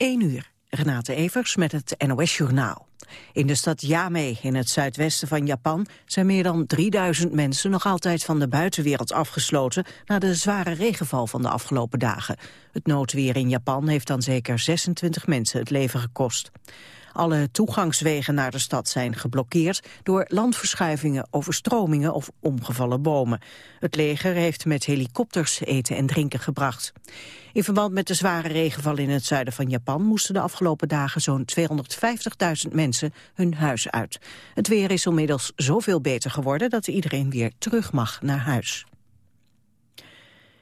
1 uur. Renate Evers met het NOS Journaal. In de stad Yame in het zuidwesten van Japan zijn meer dan 3000 mensen nog altijd van de buitenwereld afgesloten na de zware regenval van de afgelopen dagen. Het noodweer in Japan heeft dan zeker 26 mensen het leven gekost. Alle toegangswegen naar de stad zijn geblokkeerd door landverschuivingen, overstromingen of omgevallen bomen. Het leger heeft met helikopters eten en drinken gebracht. In verband met de zware regenval in het zuiden van Japan moesten de afgelopen dagen zo'n 250.000 mensen hun huis uit. Het weer is inmiddels zoveel beter geworden dat iedereen weer terug mag naar huis.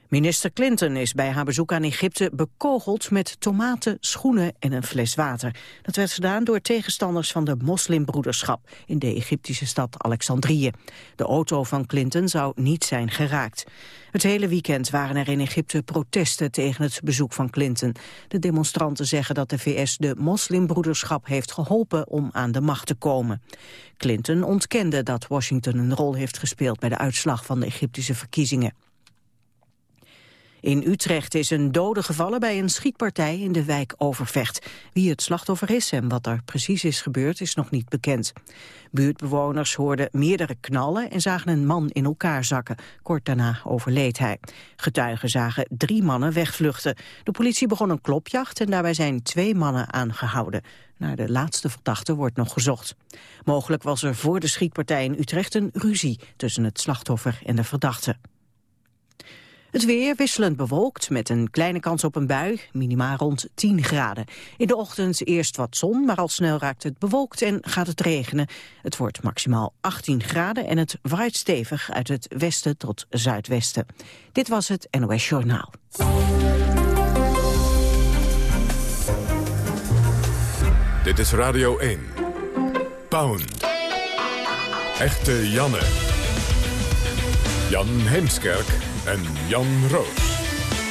Minister Clinton is bij haar bezoek aan Egypte bekogeld met tomaten, schoenen en een fles water. Dat werd gedaan door tegenstanders van de moslimbroederschap in de Egyptische stad Alexandrië. De auto van Clinton zou niet zijn geraakt. Het hele weekend waren er in Egypte protesten tegen het bezoek van Clinton. De demonstranten zeggen dat de VS de moslimbroederschap heeft geholpen om aan de macht te komen. Clinton ontkende dat Washington een rol heeft gespeeld bij de uitslag van de Egyptische verkiezingen. In Utrecht is een dode gevallen bij een schietpartij in de wijk Overvecht. Wie het slachtoffer is en wat er precies is gebeurd is nog niet bekend. Buurtbewoners hoorden meerdere knallen en zagen een man in elkaar zakken. Kort daarna overleed hij. Getuigen zagen drie mannen wegvluchten. De politie begon een klopjacht en daarbij zijn twee mannen aangehouden. Naar de laatste verdachte wordt nog gezocht. Mogelijk was er voor de schietpartij in Utrecht een ruzie tussen het slachtoffer en de verdachte. Het weer wisselend bewolkt met een kleine kans op een bui, minimaal rond 10 graden. In de ochtend eerst wat zon, maar al snel raakt het bewolkt en gaat het regenen. Het wordt maximaal 18 graden en het waait stevig uit het westen tot zuidwesten. Dit was het NOS Journaal. Dit is Radio 1. Pound. Echte Janne. Jan Heemskerk en Jan Roos.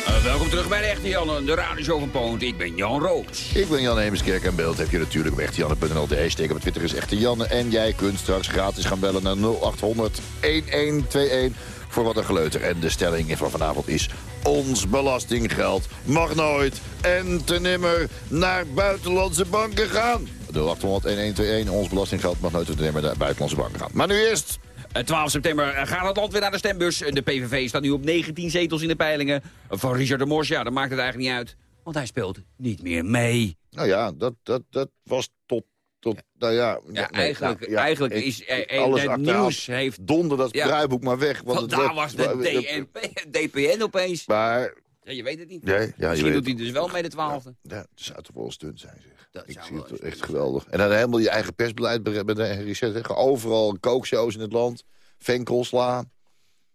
Uh, welkom terug bij de Echte Jan, de radioshow van Poont. Ik ben Jan Roos. Ik ben Jan Heemskerk en beeld heb je natuurlijk op echtejanne.nl. De hashtag op Twitter is Echte Janne. En jij kunt straks gratis gaan bellen naar 0800 1121 voor wat een geleuter. En de stelling van vanavond is... ons belastinggeld mag nooit en te nimmer naar buitenlandse banken gaan. 0800 1121 ons belastinggeld mag nooit en te nimmer naar buitenlandse banken gaan. Maar nu eerst... 12 eh, september eh, gaat het land weer naar de stembus. De PVV staat nu op 19 zetels in de peilingen. Van Richard de Mos, ja, dat maakt het eigenlijk niet uit. Want hij speelt niet meer mee. Nou ja, dat, dat, dat was tot tot, nou ja, ja, eigenlijk, nou, ja, eigenlijk is eh, alles het nieuws heeft... Donder dat ja. maar weg. Want daar was de DNP, DPN opeens. Maar... Ja, je weet het niet. Nee, ja, Misschien doet hij dus wel mee de twaalfde. Ja, dat zou toch wel stunt zijn, zeg. Dat ik zie het echt geweldig. En dan helemaal je eigen persbeleid reset. Overal kookshows in het land. Venkel slaan.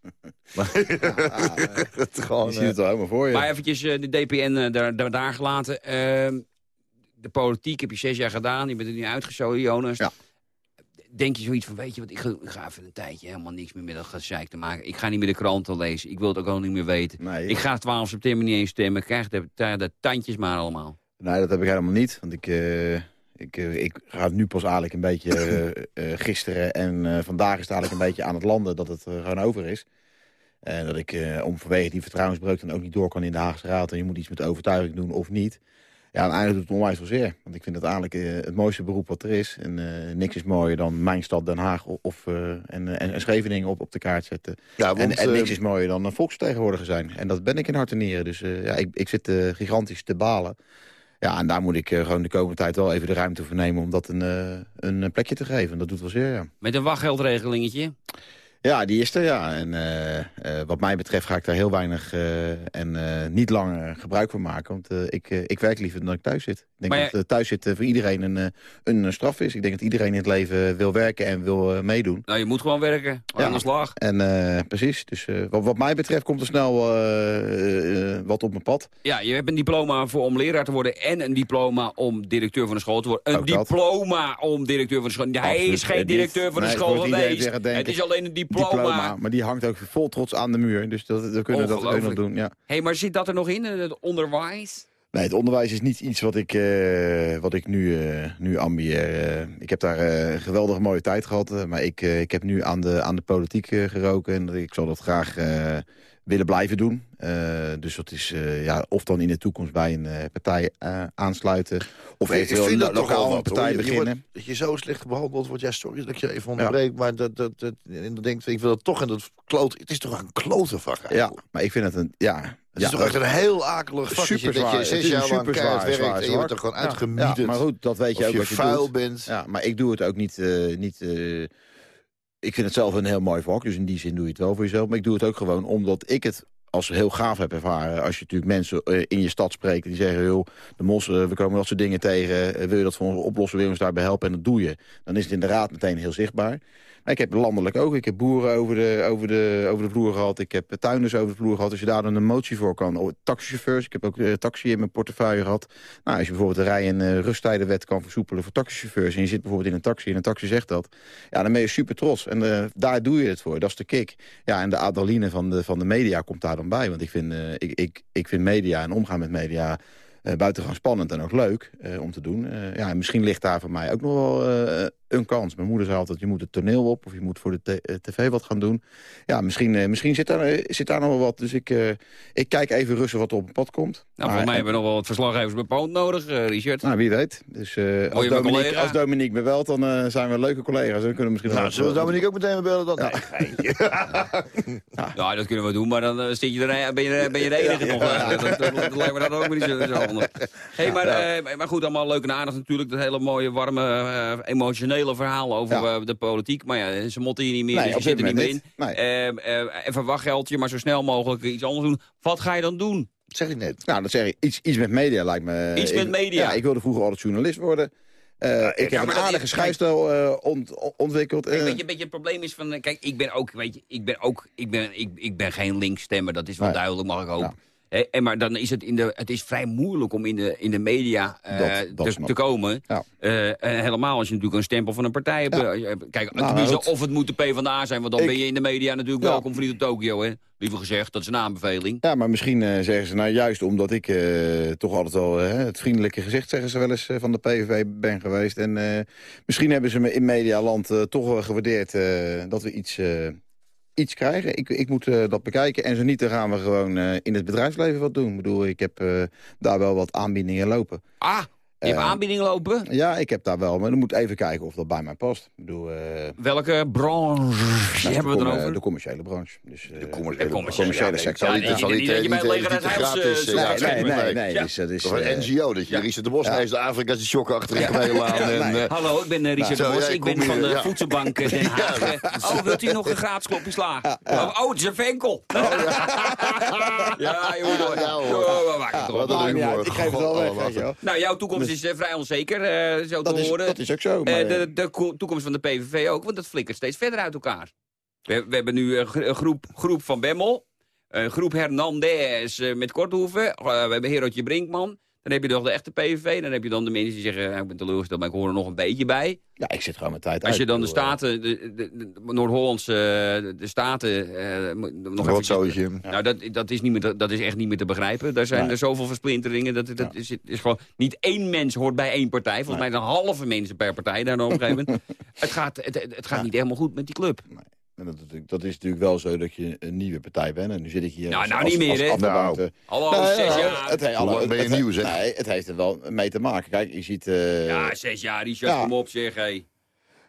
ja, het gewoon, je ziet het wel helemaal voor je. Maar eventjes uh, de DPN uh, daar, daar, daar, gelaten. Uh, de politiek heb je zes jaar gedaan. Je bent er nu uitgezogen, Jonas. Ja. Denk je zoiets van, weet je wat, ik ga, ik ga, even een tijdje helemaal niks meer met dat gezeik te maken. Ik ga niet meer de kranten lezen. Ik wil het ook al niet meer weten. Nee, ik ga 12 september niet eens stemmen. Ik krijg de, de tandjes maar allemaal. Nee, dat heb ik helemaal niet. Want ik, uh, ik, uh, ik ga nu pas eigenlijk een beetje uh, gisteren en vandaag is het eigenlijk een beetje aan het landen dat het gewoon over is. En dat ik om vanwege die vertrouwensbreuk dan ook niet door kan in de Haagse Raad. En je moet iets met overtuiging doen of niet. Ja, uiteindelijk doet het onwijs veel zeer. Want ik vind het eigenlijk het mooiste beroep wat er is. En niks is mooier dan mijn stad Den Haag of, uh, en, en, Scheveningen op, op de kaart zetten. Ja, want, en, en, niks is mooier dan een volksvertegenwoordiger zijn. En dat ben ik in hart en nieren. Dus ja, ik, ik zit gigantisch te balen. Ja, en daar moet ik gewoon de komende tijd wel even de ruimte voor nemen... om dat een, een plekje te geven. Dat doet wel zeer, ja. Met een wachtgeldregelingetje? Ja, die is er, ja. En uh, uh, wat mij betreft ga ik daar heel weinig uh, en niet langer gebruik van maken. Want ik, ik werk liever dan ik thuis zit. Ik denk dat thuis zitten voor iedereen een, een straf is. Ik denk dat iedereen in het leven wil werken en wil meedoen. Nou, je moet gewoon werken, ja. aan de slag. En precies, dus wat, wat, mij betreft komt er snel wat op mijn pad. Ja, je hebt een diploma voor om leraar te worden... en een diploma om directeur van de school te worden. Een Ook diploma dat. om directeur van de school. Hij Absoluut. is geen directeur van de school geweest. Het is alleen een diploma diploma. Maar die hangt ook vol trots aan de muur. Dus dat, we kunnen dat ook nog doen. Ja. hey, maar zit dat er nog in, het onderwijs? Nee, het onderwijs is niet iets wat ik, uh, wat ik nu, uh, nu ambieer. Uh, ik heb daar een geweldige mooie tijd gehad. maar ik, ik heb nu aan de, aan de politiek geroken. En ik zal dat graag willen blijven doen. dus dat is ja, of dan in de toekomst bij een partij aansluiten... of eventueel lo lokaal een partij beginnen. Je dat je zo slecht behandeld wordt. Ja, sorry dat ik je even onderbreek. Maar dat, dat, dat, en dan denkt, ik wil dat toch. En dat kloot, het is toch een klote vak Ja, maar ik vind het een... Ja, het is toch echt een heel akelig vak. Super dat je zes jaar lang keihard werkt en je wordt er gewoon uitgemieterd. Ja, maar goed, dat weet je ook je wat je vuil doet. bent. Ja, maar ik doe het ook niet... Uh, niet uh, ik vind het zelf een heel mooi vak, dus in die zin doe je het wel voor jezelf. Maar ik doe het ook gewoon omdat ik het als heel gaaf heb ervaren. Als je natuurlijk mensen uh, in je stad spreekt die zeggen... joh, de mossen, we komen dat soort dingen tegen. wil je dat voor ons oplossen, wil je ons daarbij helpen? En dat doe je. Dan is het inderdaad meteen heel zichtbaar. Maar ik heb landelijk ook. Ik heb boeren over de, over, de, over de vloer gehad. Ik heb tuinders over de vloer gehad. Als je daar dan een motie voor kan. Oh, taxichauffeurs. Ik heb ook uh, taxi in mijn portefeuille gehad. Nou, als je bijvoorbeeld de rij- en uh, rusttijdenwet kan versoepelen voor taxichauffeurs. En je zit bijvoorbeeld in een taxi en een taxi zegt dat. Ja, dan ben je super trots. En uh, daar doe je het voor. Dat is de kick. Ja, en de adrenaline van de, van de media komt daar dan bij. Want ik vind, ik, ik, ik vind media en omgaan met media... Uh, buitengewoon spannend en ook leuk om te doen. Ja, misschien ligt daar voor mij ook nog wel een kans. Mijn moeder zei altijd, je moet het toneel op of je moet voor de tv wat gaan doen. Ja, misschien, misschien zit, daar, zit daar nog wel wat. Dus ik, ik kijk even rustig wat er op het pad komt. Nou, voor mij hebben we nog wel wat verslaggevers bij Poont nodig, Richard. Nou, wie weet. Dus als, Dominique, als Dominique me belt, dan zijn we leuke collega's. Dan kunnen we misschien nou, zullen we Dominique ook meteen bellen? Dan? Ja. Nee, ja. ja, dat kunnen we doen, maar dan zit je er, ben, je, ben je de enige nog. Dat, dat, dat, dat lijkt me dan ook niet zo, zo handig. Hey, maar, uh, maar goed, allemaal leuk en aardig natuurlijk. Dat hele mooie, warme, uh, emotionele verhaal over ja. uh, de politiek. Maar ja, ze motten hier niet meer, nee, dus je zit er niet meer in. Nee. even wachtgeldje, maar zo snel mogelijk iets anders doen. Wat ga je dan doen? Dat zeg ik net. Nou, dat zeg ik. Iets, iets met media lijkt me... Iets met media? Ja, ik wilde vroeger altijd journalist worden. Uh, ik heb een aardige schrijfstijl uh, ont, ontwikkeld. Uh. Weet je, beetje het probleem is van... Kijk, ik ben ook, weet je, ik ben ook, ik ben, ik, ik ben geen linkstemmer. Dat is wel nee. duidelijk, mag ik hopen. Ja. He, en maar dan is het, in de, het is vrij moeilijk om in de, in de media uh, dat, dat te, te, komen. Ja. Uh, en helemaal als je natuurlijk een stempel van een partij hebt. Ja. Kijk, nou, of het moet de PvdA zijn, want dan ik, ben je in de media natuurlijk ja. welkom vriend op Tokio. Hè? Liever gezegd, dat is een aanbeveling. Ja, maar misschien uh, zeggen ze nou juist omdat ik toch altijd wel het vriendelijke gezicht zeggen ze wel eens van de PVV ben geweest. En misschien hebben ze me in medialand toch wel gewaardeerd dat we iets iets krijgen. Ik, ik moet uh, dat bekijken. En zo niet, dan gaan we gewoon uh, in het bedrijfsleven wat doen. Ik bedoel, ik heb uh, daar wel wat aanbiedingen lopen. Ah, je hebt aanbiedingen lopen? Ja, ik heb daar wel. Maar dan moet even kijken of dat bij mij past. Ik bedoel, Welke branche nou, hebben we dan over? De commerciële branche. Dus, de commerciële, de commerciële sector. Ja, niet, niet, niet, dat je bij het huis... Nee, nee, nee. Dus dat is... een NGO, dat je Richard de Bos naar de Afrika de shock achterin gemeen Hallo, ik ben Richard de Bos. Ik ben van de Voedselbank Den Haag. Oh, wilt u nog een gratis klopje sla? Oh, het is een venkel. Ja, joh. Ik geef het wel weg. Nou, jouw toekomst is vrij onzeker, uh, zo dat te is, horen. Dat is ook zo. Maar, uh, de, de toekomst van de PVV ook, want dat flikkert steeds verder uit elkaar. We, we hebben nu een groep, groep van Bemmel, een groep Hernandez met Korthoeven, we hebben Herotje Brinkman. Dan heb je nog de echte PVV. Dan heb je dan de mensen die zeggen, ik ben teleurgesteld, maar ik hoor er nog een beetje bij. Ja, ik zit gewoon mijn tijd Als je dan de Staten, de, de, de Noord-Hollandse, de Staten... Uh, nog Rotzootje. Ja. Nou, dat, dat, is niet meer dat is echt niet meer te begrijpen. Daar zijn nee. er zoveel versplinteringen. Dat, dat ja. is, is gewoon, niet één mens hoort bij één partij. Volgens nee. mij een halve mensen per partij daar op een gegeven moment. het gaat, het, het gaat ja. niet helemaal goed met die club. Nee. En dat, dat, is natuurlijk wel zo dat je een nieuwe partij bent. En nu zit ik hier nou, als, nou als, niet meer, als nou, Hallo, nou, zes jaar. Het, het, hallo, ben je het, nieuw, zeg? Nee, het heeft er wel mee te maken. Kijk, je ziet... Uh, ja, zes jaar, Richard, ja. kom op, zeg, hé.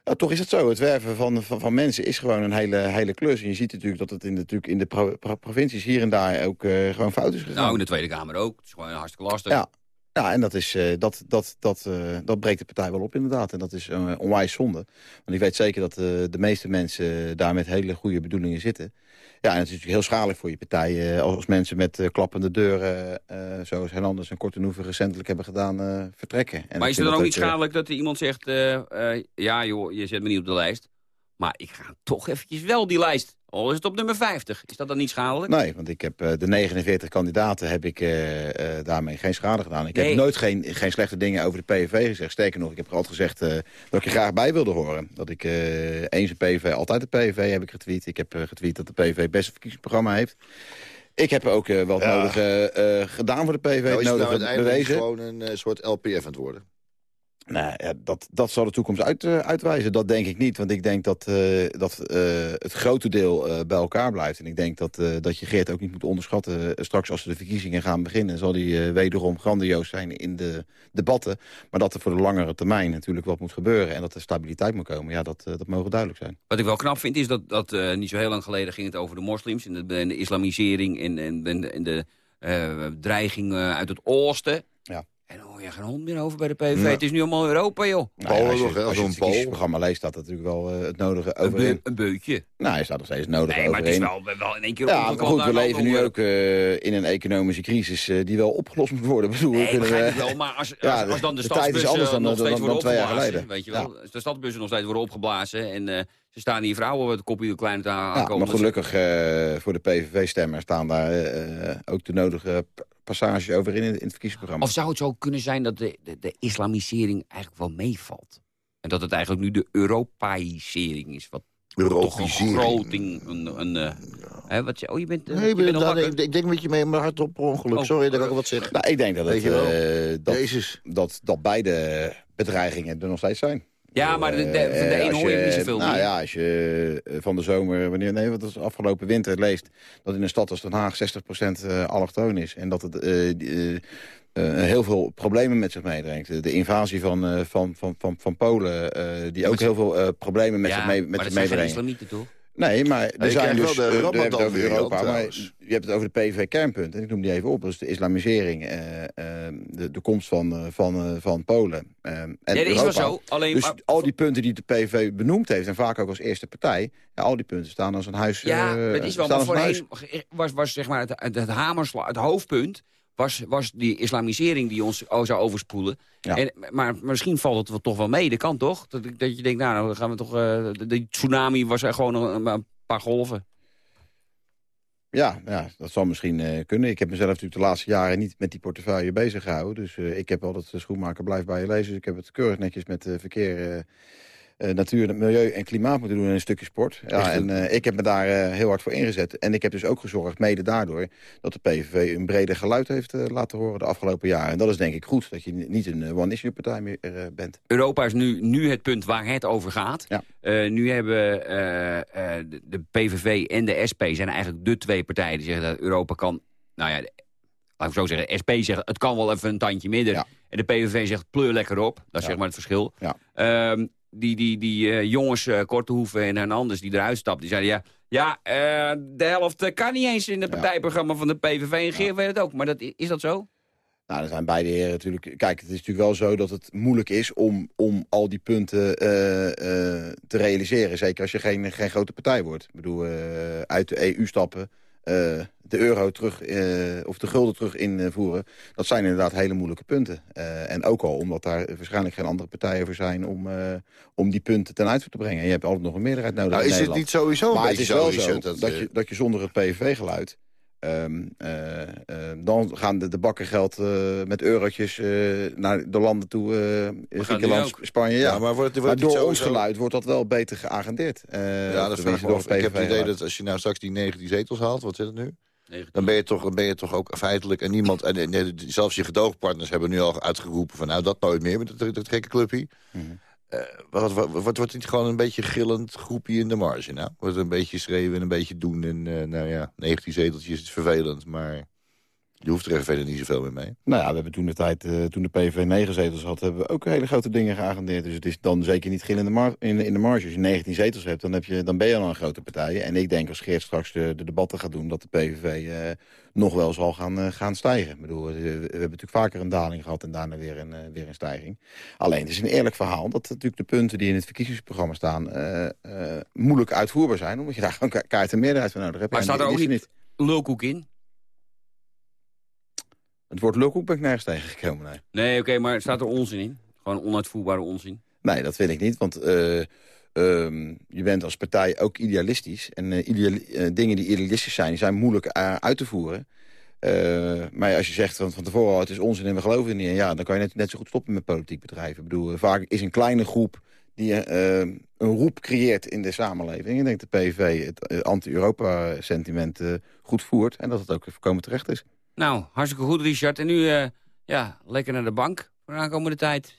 Ja, toch is het zo. Het werven van, van, van, mensen is gewoon een hele, hele klus. En je ziet natuurlijk dat het in de, natuurlijk in de pro, pro, provincies hier en daar ook uh, gewoon fout is gegaan. Nou, in de Tweede Kamer ook. Het is gewoon hartstikke lastig. Ja, ja, en dat, is, uh, dat, dat, dat, uh, dat breekt de partij wel op inderdaad. En dat is uh, onwijs zonde. Want ik weet zeker dat de meeste mensen daar met hele goede bedoelingen zitten. Ja, en het is natuurlijk heel schadelijk voor je partij... als mensen met klappende deuren, zoals Hernandez en Kortenhoeven recentelijk hebben gedaan, vertrekken. En maar is het dan ook niet schadelijk dat iemand zegt... ja joh, je zet me niet op de lijst... maar ik ga toch eventjes wel die lijst al is het op nummer 50. Is dat dan niet schadelijk? Nee, want ik heb uh, de 49 kandidaten heb ik uh, uh, daarmee geen schade gedaan. Ik nee. heb nooit geen, geen slechte dingen over de PVV gezegd. Sterker nog, ik heb altijd gezegd dat ik er graag bij wilde horen. Dat ik eens een PVV, altijd de PVV heb ik getweet. Ik heb getweet dat de PVV het beste verkiezingsprogramma heeft. Ik heb ook wel het ja. nodige gedaan voor de PVV. Nou, het nodige nou bewezen. gewoon een soort LPF aan het worden? Nou ja, dat, dat zal de toekomst uit, uh, uitwijzen. Dat denk ik niet. Want ik denk dat, uh, dat uh, het grote deel bij elkaar blijft. En ik denk dat, dat je Geert ook niet moet onderschatten. straks als de verkiezingen gaan beginnen... zal die wederom grandioos zijn in de debatten. Maar dat er voor de langere termijn natuurlijk wat moet gebeuren... en dat er stabiliteit moet komen, ja, dat, dat mogen duidelijk zijn. Wat ik wel knap vind is dat, dat niet zo heel lang geleden ging het over de moslims... en de, islamisering en, en, en de dreiging uit het oosten... Ja. Dan geen hond meer over bij de PVV. Het is nu allemaal Europa, joh. Nou, ja, als je, als je het verkiezingsprogramma leest, staat natuurlijk wel uh, het nodige over Een, een beutje. Nou, hij staat nog steeds nodig Nee, maar het is wel, wel in één keer Ja, maar goed, we leven nu ook uh, in een economische crisis uh, die wel opgelost moet worden. Bedoel, nee, kunnen we, wel, maar als, ja, als, als dan de, de stadsbussen nog dan, steeds dan, worden dan twee jaar geleden. Weet je wel, ja. de stadsbussen nog steeds worden opgeblazen en... Uh, ze staan hier vrouwen met de kopje de kleine te aankomen. Ja, maar gelukkig uh, voor de PVV-stemmer staan daar uh, ook de nodige passages over in, in het verkiezingsprogramma. Of zou het zo kunnen zijn dat de, de, de islamisering eigenlijk wel meevalt? En dat het eigenlijk nu de Europaïsering is, wat Europisering. Toch een groting, een... een uh, hè, wat je, oh, je bent, uh, nee, je bent dan, ik, ik, denk met je mee, maar hard op ongeluk. Oh, Sorry dat ik wat zeg. Nou, ik denk dat, het, uh, dat, dat, dat beide bedreigingen er nog steeds zijn. Ja, maar de, de, van de een hoor je niet zoveel nou, meer. Ja, als je van de zomer, wanneer, nee, wat was afgelopen winter leest... dat in een stad als Den Haag 60% uh, allochtoon is. En dat het uh, uh, heel veel problemen met zich meebrengt. De invasie van, van, van, van, van Polen, die ook heel veel problemen met ja, zich mee, met maar zich meebrengt. Ja, islamieten toch? Nee, maar er je zijn dus... wel de uh, Ramadan over Europa, maar trouwens. je hebt het over de PVV-kernpunten. Ik noem die even op. Dat is de islamisering, uh, uh, de, de komst van, van, van Polen en ja, dat Europa. is wel zo. Alleen, dus maar, al die punten die de PVV benoemd heeft... en vaak ook als eerste partij... Ja, al die punten staan als een huis... Ja, dat is wel. Maar voorheen was, was zeg maar het, het, het hamersla, het hoofdpunt was, was die islamisering die ons zou overspoelen. Ja. En, maar misschien valt het wel toch wel mee, dat kan toch? Dat, dat je denkt, nou, dan gaan we toch... Uh, de, tsunami was er gewoon een, een paar golven. Ja, ja, dat zal misschien uh, kunnen. Ik heb mezelf natuurlijk de laatste jaren niet met die portefeuille bezig gehouden. Dus uh, ik heb altijd schoenmaker blijf bij je lezen. Dus ik heb het keurig netjes met verkeer uh, natuur, milieu en klimaat moeten doen in een stukje sport. Ja, en uh, ik heb me daar uh, heel hard voor ingezet. En ik heb dus ook gezorgd, mede daardoor, dat de PVV een breder geluid heeft laten horen de afgelopen jaren. En dat is denk ik goed, dat je niet een one-issue-partij meer bent. Europa is nu, nu het punt waar het over gaat. Ja. nu hebben de, de PVV en de SP zijn eigenlijk de twee partijen die zeggen dat Europa kan... Nou ja, laat ik zo zeggen, SP zegt het kan wel even een tandje midden. Ja. En de PVV zegt pleur lekker op. Dat is Ja. zeg maar het verschil. Ja. Um, die, die, die uh, jongens, uh, Kortehoeven en Hernandez, die eruit stapten, die zeiden ja... Ja, uh, de helft kan niet eens in het partijprogramma van de PVV. En Geert ja. weet het ook. Maar dat, is dat zo? Nou, er zijn beide heren natuurlijk... Kijk, het is natuurlijk wel zo dat het moeilijk is om, om al die punten uh, uh, te realiseren. Zeker als je geen, geen grote partij wordt. Ik bedoel, uh, uit de EU stappen, de euro terug, of de gulden terug invoeren. Dat zijn inderdaad hele moeilijke punten. en ook al omdat daar waarschijnlijk geen andere partijen voor zijn... om, om die punten ten uitvoer te brengen. En je hebt altijd nog een meerderheid nodig nou, is het niet sowieso maar een het is wel zo, dat, dat, je, dat je zonder het PVV-geluid... Um, uh, uh, dan gaan de, de bakken geld uh, met eurotjes naar de landen toe, Griekenland, Spanje. Ja. ja, maar wordt, wordt maar door sowieso... ons geluid wordt dat wel beter geagendeerd. ja, dat vraag ik. Ik heb het idee dat als je nou straks die 19 zetels haalt, wat zit het nu? 19. Dan ben, je toch, dan ben je toch ook feitelijk... en niemand, en, en, zelfs je gedoogpartners hebben nu al uitgeroepen... van nou, dat nooit meer met dat, dat gekke clubje. Mm -hmm. Uh, wat, wat, wat, wordt niet gewoon een beetje gillend groepje in de marge? Nou, wordt een beetje schreeuwen en een beetje doen. En uh, nou ja, 19 zeteltjes is vervelend, maar je hoeft er verder niet zoveel meer mee. Nou ja, we hebben toen de tijd, uh, toen de PV 9 zetels had, hebben we ook hele grote dingen geagendeerd. Dus het is dan zeker niet gillend in de, mar in, in de marge. Als je 19 zetels hebt, dan, heb je, dan ben je al een grote partij. En ik denk als Geert straks de, de debatten gaat doen, dat de PVV nog wel zal gaan, gaan stijgen. Ik bedoel, we, we hebben natuurlijk vaker een daling gehad en daarna weer een, weer een stijging. Alleen, het is een eerlijk verhaal dat natuurlijk de punten die in het verkiezingsprogramma staan... Uh, uh, moeilijk uitvoerbaar zijn, omdat je daar gewoon ka kaart en meerderheid voor nodig hebt. Maar staat er ook niet, niet lulkoek in? Het woord lulkoek ben ik nergens tegengekomen, nee. Nee, oké, okay, maar staat er onzin in? Gewoon onuitvoerbare onzin? Nee, dat vind ik niet, want... Uh, Um, je bent als partij ook idealistisch. En uh, ideal, uh, dingen die idealistisch zijn, die zijn moeilijk uit te voeren. maar als je zegt van, van tevoren, het is onzin en we geloven er niet in... ja, dan kan je net, net zo goed stoppen met politiek bedrijven. Ik bedoel, vaak is een kleine groep die een roep creëert in de samenleving. Ik denk dat de PVV het anti-Europa-sentiment goed voert... en dat het ook voorkomen terecht is. Nou, hartstikke goed, Richard. En nu, ja, lekker naar de bank voor de aankomende tijd.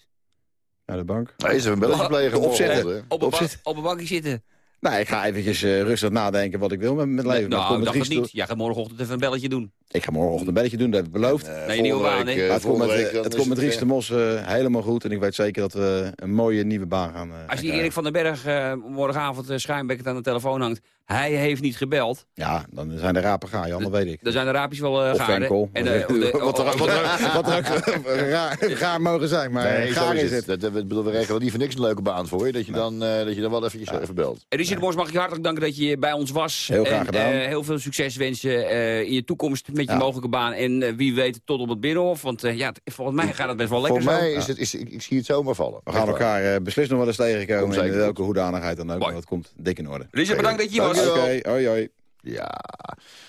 Naar de bank. Hij is even een belletje plegen. Opzetten. Op Opzitten. op een bankje zitten. Nou, ik ga eventjes eh, rustig nadenken wat ik wil met mijn leven. Nou, met dacht niet. Jij gaat morgenochtend even een belletje doen. Ik ga morgenochtend een belletje doen, dat heb ik beloofd. Eh, Nee, nieuwe volgende baan, week, hè? eh, het komt met, volgende eh, week, dan het is komt met Ries de eh, Mos eh, helemaal goed. En ik weet zeker dat we een mooie nieuwe baan gaan eh, Als die Erik van den Berg eh, morgenavond uh, schuimbekkend aan de telefoon hangt... hij heeft niet gebeld, Ja, dan zijn de rapen gaar, Jan, dat weet ik. dan zijn de raapjes wel uh, gaar. En, eh, de- wat er ook, wat er- wat er ook raar, raar mogen zijn, maar Nee, gaar is is het. het. Dat, bedoel, we regelen niet voor niks een leuke baan voor je. Dat je, dan, eh, dat je dan wel eventjes even belt. Richard Mos, mag ik je hartelijk danken dat je bij ons was. Heel graag en, gedaan. eh, heel veel succes wensen eh, in je toekomst met je Ja. mogelijke baan. En eh, wie weet tot op het Binnenhof. Want eh, ja, volgens mij gaat het best wel lekker Voor zo. mij is het, is, ik, ik zie het zomaar vallen. We gaan elkaar eh, beslist nog wel eens tegenkomen in welke hoedanigheid dan ook. Maar dat komt dik in orde. Richard, bedankt dat je hier was. Oké, hoi hoi. Ja,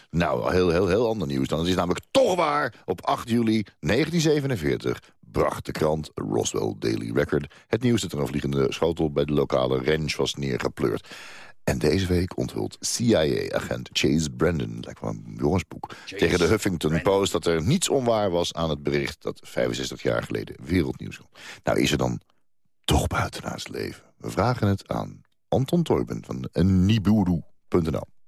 nou, heel, heel, heel ander nieuws dan. Het is namelijk toch waar. Op 8 juli 1947 bracht de krant Roswell Daily Record... het nieuws dat er een vliegende schotel bij de lokale range was neergepleurd. En deze week onthult CIA-agent Chase Brandon, lijkt wel een jongensboek... tegen de Huffington Post dat er niets onwaar was aan het bericht... dat 65 jaar geleden wereldnieuws kwam. Nou is er dan toch buitenaards leven? We vragen het aan Anton Toiben van Nibiru.nl.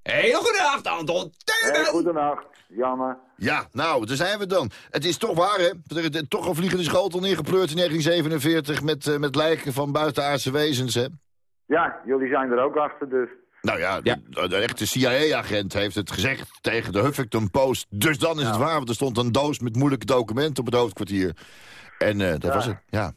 Hele goede avond, Anton. Hey, goedenacht, Janne. Ja, nou, daar zijn we dan. Het is toch waar, hè? Er is toch een vliegende schotel neergepleurd in 1947... met, eh, met lijken van buitenaardse wezens, hè? Ja, jullie zijn er ook achter, dus. Nou ja, Ja. De, de echte CIA-agent heeft het gezegd tegen de Huffington Post. Dus dan is het waar, want er stond een doos met moeilijke documenten op het hoofdkwartier. En eh, dat Ja. was het, ja.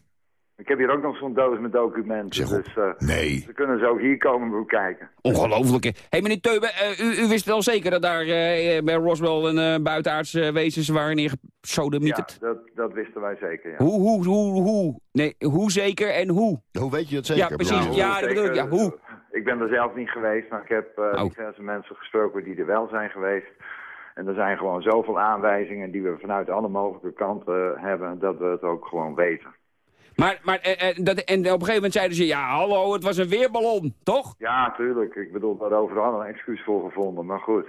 Ik heb hier ook nog zo'n doos met documenten, Zeg dus eh, Nee. ze kunnen ze ook hier komen bekijken. Ongelooflijk. Hé, hey, meneer Teuben, eh, u, u wist wel zeker dat daar eh, bij Roswell een eh buitenaardse wezens waren Ja, neergesodemieterd? dat, dat wisten wij zeker, ja. Hoe, hoe, hoe, hoe? Nee, hoe zeker en hoe? Hoe weet je dat zeker? Ja, precies. Ja, dat bedoel ik. Ja, hoe? Ik ben er zelf niet geweest, maar ik heb eh Oh. diverse mensen gesproken die er wel zijn geweest. En er zijn gewoon zoveel aanwijzingen die we vanuit alle mogelijke kanten hebben, dat we het ook gewoon weten. Maar, maar eh, eh, dat, en op een gegeven moment zeiden ze, ja, hallo, het was een weerballon, toch? Ja, tuurlijk. Ik bedoel, daar overal een excuus voor gevonden. Maar goed,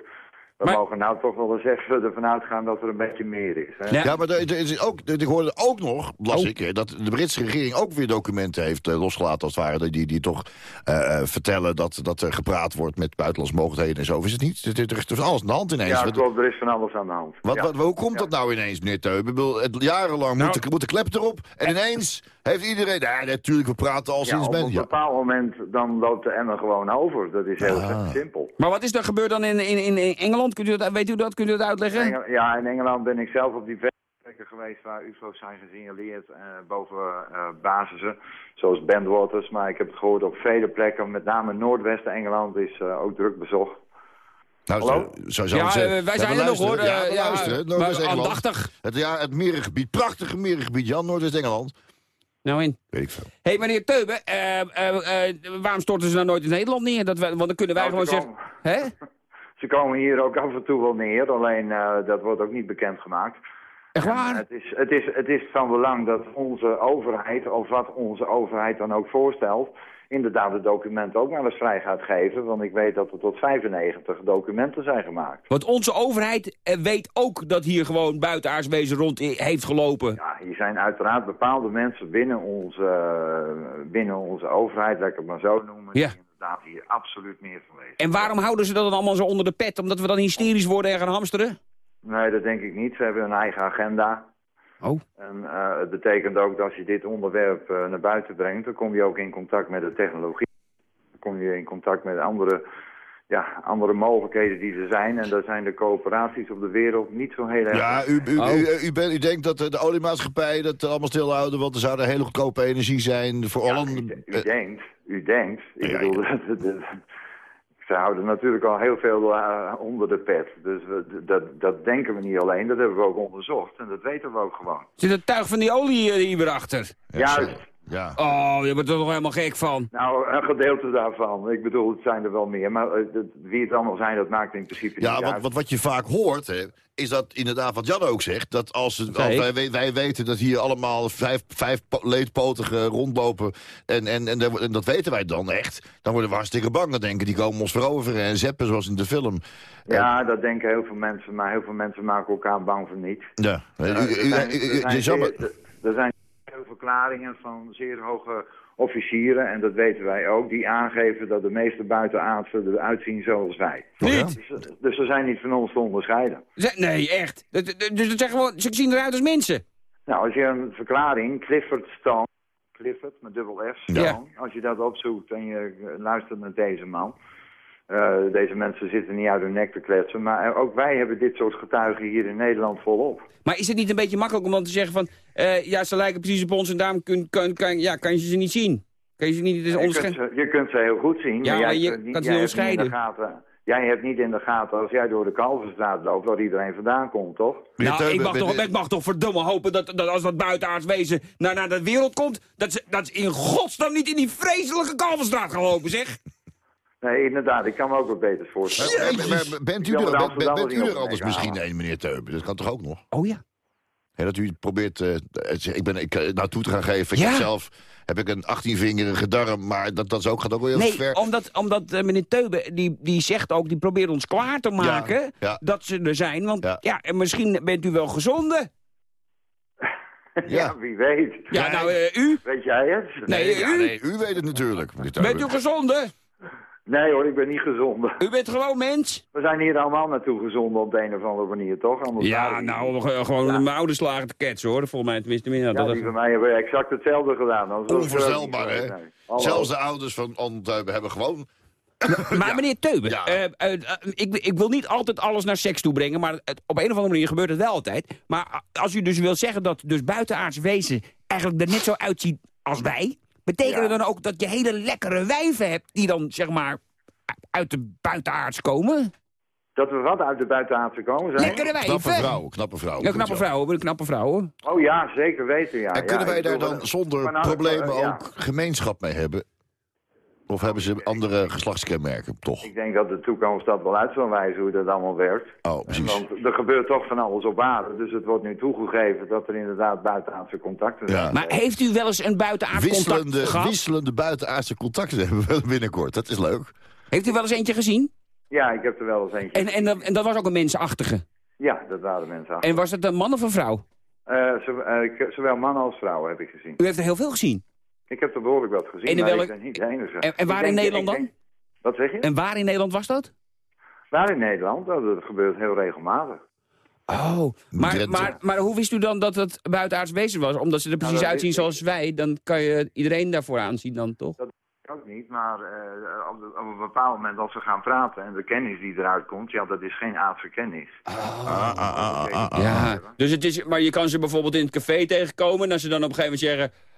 we Maar- mogen nou toch wel eens even ervan uitgaan dat er een beetje meer is. Hè? Ja. Ja, maar er, er is ook, er- ik hoorde ook nog, las Oh. ik, dat de Britse regering ook weer documenten heeft eh, losgelaten, als het ware, die, die toch eh, eh, vertellen dat, dat er gepraat wordt met buitenlandse mogelijkheden en zo. Is het niet? Er, er is alles aan de hand ineens. Ja, Wat- klopt. Er is van alles aan de hand. Wat, Ja. wat, hoe komt dat nou ineens, meneer Teub? Ik bedoel, het, jarenlang Nou- moet, de, moet de klep erop. En ineens heeft iedereen... Ja, natuurlijk, we praten al Ja, sinds... op men, een ja. bepaald moment dan loopt de emmer gewoon over. Dat is heel Ah. simpel. Maar wat is er gebeurd dan in, in, in in Engeland? Kunt u dat, weet u dat? Kunt u dat uitleggen? Engel- ja, in Engeland ben ik zelf op diverse plekken geweest waar UFO's zijn gesignaleerd eh, boven eh basissen, zoals Bentwaters. Maar ik heb het gehoord op vele plekken, met name Noordwest-Engeland is eh, ook druk bezocht. Nou, Hallo? zo, zo Ja, zeggen. eh, wij Ja, zijn er nog hoor. Ja, Eh, we luisteren. Noordwest-Engeland. Het, ja, het merengebied, prachtige merengebied, Jan, Noordwest-Engeland. Nou in. Weet ik veel. Hé, hey, meneer Teuben, eh, eh, eh, waarom storten ze nou nooit in Nederland neer? Dat wij, want dan kunnen wij Nou, gewoon ze zeggen... Hè? Ze komen hier ook af en toe wel neer, alleen eh, dat wordt ook niet bekendgemaakt. Echt En waar? Het is, het, is, het is van belang dat onze overheid, of wat onze overheid dan ook voorstelt, inderdaad het document ook maar eens vrij gaat geven. Want ik weet dat er tot 95 documenten zijn gemaakt. Want onze overheid eh, weet ook dat hier gewoon buitenaarswezen rond i- heeft gelopen. Ja, hier zijn uiteraard bepaalde mensen binnen onze, eh, binnen onze overheid, laat ik het maar zo noemen, Ja. die inderdaad hier absoluut meer van weten. En waarom houden ze dat dan allemaal zo onder de pet? Omdat we dan hysterisch worden en gaan hamsteren? Nee, dat denk ik niet. Ze hebben een eigen agenda. Oh. En eh, het betekent ook dat als je dit onderwerp eh, naar buiten brengt, dan kom je ook in contact met de technologie. Dan kom je in contact met andere, ja, andere mogelijkheden die er zijn. En daar zijn de coöperaties op de wereld niet zo heel erg... Ja, u, u, Oh. u, u, bent- u denkt dat de, de oliemaatschappij dat allemaal stilhouden... want er zou er hele goedkope energie zijn voor Ja, allen. u, u denkt, u denkt. Ik Ja, bedoel, ze houden natuurlijk al heel veel eh, onder de pet. Dus we, dat, dat denken we niet alleen, dat hebben we ook onderzocht. En dat weten we ook gewoon. Zit het tuig van die olie eh, hier weer achter? Juist. Ja. Oh, je bent er toch helemaal gek van. Nou, een gedeelte daarvan. Ik bedoel, het zijn er wel meer. Maar eh, wie het allemaal zijn, dat maakt in principe Ja, niet wat, uit. wat, wat je vaak hoort, hè, is dat inderdaad wat Jan ook zegt... dat als, het, als Zei wij, wij weten dat hier allemaal vijf, vijf po- leedpotigen rondlopen... En, en, en, dat- en dat weten wij dan echt, dan worden we hartstikke bang. Dan denken die komen ons veroveren en zeppen zoals in de film. Ja, dat denken heel veel mensen. Maar heel veel mensen maken elkaar bang voor niets. Ja. Ja, er zijn- er zijn je zou maar- er zijn verklaringen van zeer hoge officieren, en dat weten wij ook, die aangeven dat de meeste buitenaardsen eruit zien zoals wij. Niet? Dus, dus ze zijn niet van ons te onderscheiden. Nee, echt. Dus dat zijn gewoon, ze zien eruit als mensen. Nou, als je een verklaring, Clifford Stone, Clifford met dubbel F, Stone, Ja. als je dat opzoekt en je eh, luistert naar deze man. Eh, deze mensen zitten niet uit hun nek te kletsen, maar eh, ook wij hebben dit soort getuigen hier in Nederland volop. Maar is het niet een beetje makkelijk om dan te zeggen van... eh, ja, ze lijken precies op ons en daarom kun, kun, kan, ja, kan je ze niet zien? Kan je ze niet dus Je kunt, onderscheiden? ze, je kunt ze heel goed zien, Ja, maar, maar jij je niet- kan ze niet niet in de onderscheiden. gaten. Jij hebt niet in de gaten als jij door de Kalverstraat loopt waar iedereen vandaan komt, toch? Nou, ik mag, toch, ik mag toch verdomme hopen dat, dat als dat buitenaards wezen naar, naar de wereld komt... Dat ze, dat ze in godsnaam niet in die vreselijke Kalverstraat gaan lopen, zeg. Nee, inderdaad, ik kan me ook wat beter voorstellen. Bent u er, bent, u er anders misschien een, meneer Teube? Dat kan toch ook nog? Oh ja. Hè, dat u probeert eh, ik ben, ik, eh, naartoe te gaan geven. Ik Ja. heb zelf heb ik een 18-vingerige darm, maar dat, dat is ook, gaat ook wel heel Nee, ver. omdat, omdat eh, meneer Teube, die, die zegt ook, die probeert ons klaar te maken ja. dat ze er zijn. Want ja. Ja. en misschien bent u wel gezonde. Ja, Ja. wie weet. Ja, nou, eh, u? Weet jij het? Nee, u? nee, u weet het natuurlijk. meneer Teube. Bent u gezonde? Nee hoor, ik ben niet gezonde. U bent gewoon mens? We zijn hier allemaal naartoe gezonden op de een of andere manier, toch? Anders Ja, we nou, gewoon mijn ouders slagen te ketsen, hoor. Volgens mij tenminste meer. Ja, dat die van mij hebben exact hetzelfde gedaan. ook Onvoorstelbaar, hè? nee. Zelfs de ouders van Teube hebben gewoon... Maar meneer Teube, Ja. eh, eh, eh, ik, ik wil niet altijd alles naar seks toe brengen, maar het- op een of andere manier gebeurt het wel altijd. Maar als u dus wil zeggen dat dus buitenaards wezen eigenlijk er net zo uitziet als wij, betekent Ja. het dan ook dat je hele lekkere wijven hebt die dan zeg maar uit de buitenaards komen? Dat we wat uit de buitenaardse komen zijn? Lekkere Knappe wijven! vrouwen, knappe vrouwen. Ja, knappe vrouwen, knappe vrouwen. Oh ja, zeker weten, ja. En kunnen Ja, wij daar dan zonder maar nou, problemen eh, ja. ook gemeenschap mee hebben? Of hebben ze andere geslachtskenmerken, toch? Ik denk dat de toekomst dat wel uit zal wijzen hoe dat allemaal werkt. Oh, precies. Want er gebeurt toch van alles op aarde. Dus het wordt nu toegegeven dat er inderdaad buitenaardse contacten zijn. Ja. Maar heeft u wel eens een buitenaards contact Wisselende, gehad? wisselende buitenaardse contacten hebben we binnenkort. Dat is leuk. Heeft u wel eens eentje gezien? Ja, ik heb er wel eens eentje. En, en, dat- en dat was ook een mensachtige. Ja, dat waren mensen. En was het een man of een vrouw? Eh, eh, ik- zowel mannen als vrouwen heb ik gezien. U heeft er heel veel gezien. Ik heb er behoorlijk wat gezien, En in maar welk- ik ben niet de enige. En- en waar in Nederland dan? denk- Wat zeg je? En waar in Nederland was dat? Waar in Nederland? Oh, dat gebeurt heel regelmatig. Oh, maar, maar, maar hoe wist u dan dat het buitenaards wezen was? Omdat ze er precies dat uitzien zoals wij, dan kan je iedereen daarvoor aanzien dan, toch? Ook niet, maar eh, op, de- op een bepaald moment als we gaan praten en de kennis die eruit komt, ja, dat is geen aardse kennis. Ah, ah, ah, ah, ah. Ja, dus het is, maar je kan ze bijvoorbeeld in het café tegenkomen... en als ze dan op een gegeven moment zeggen...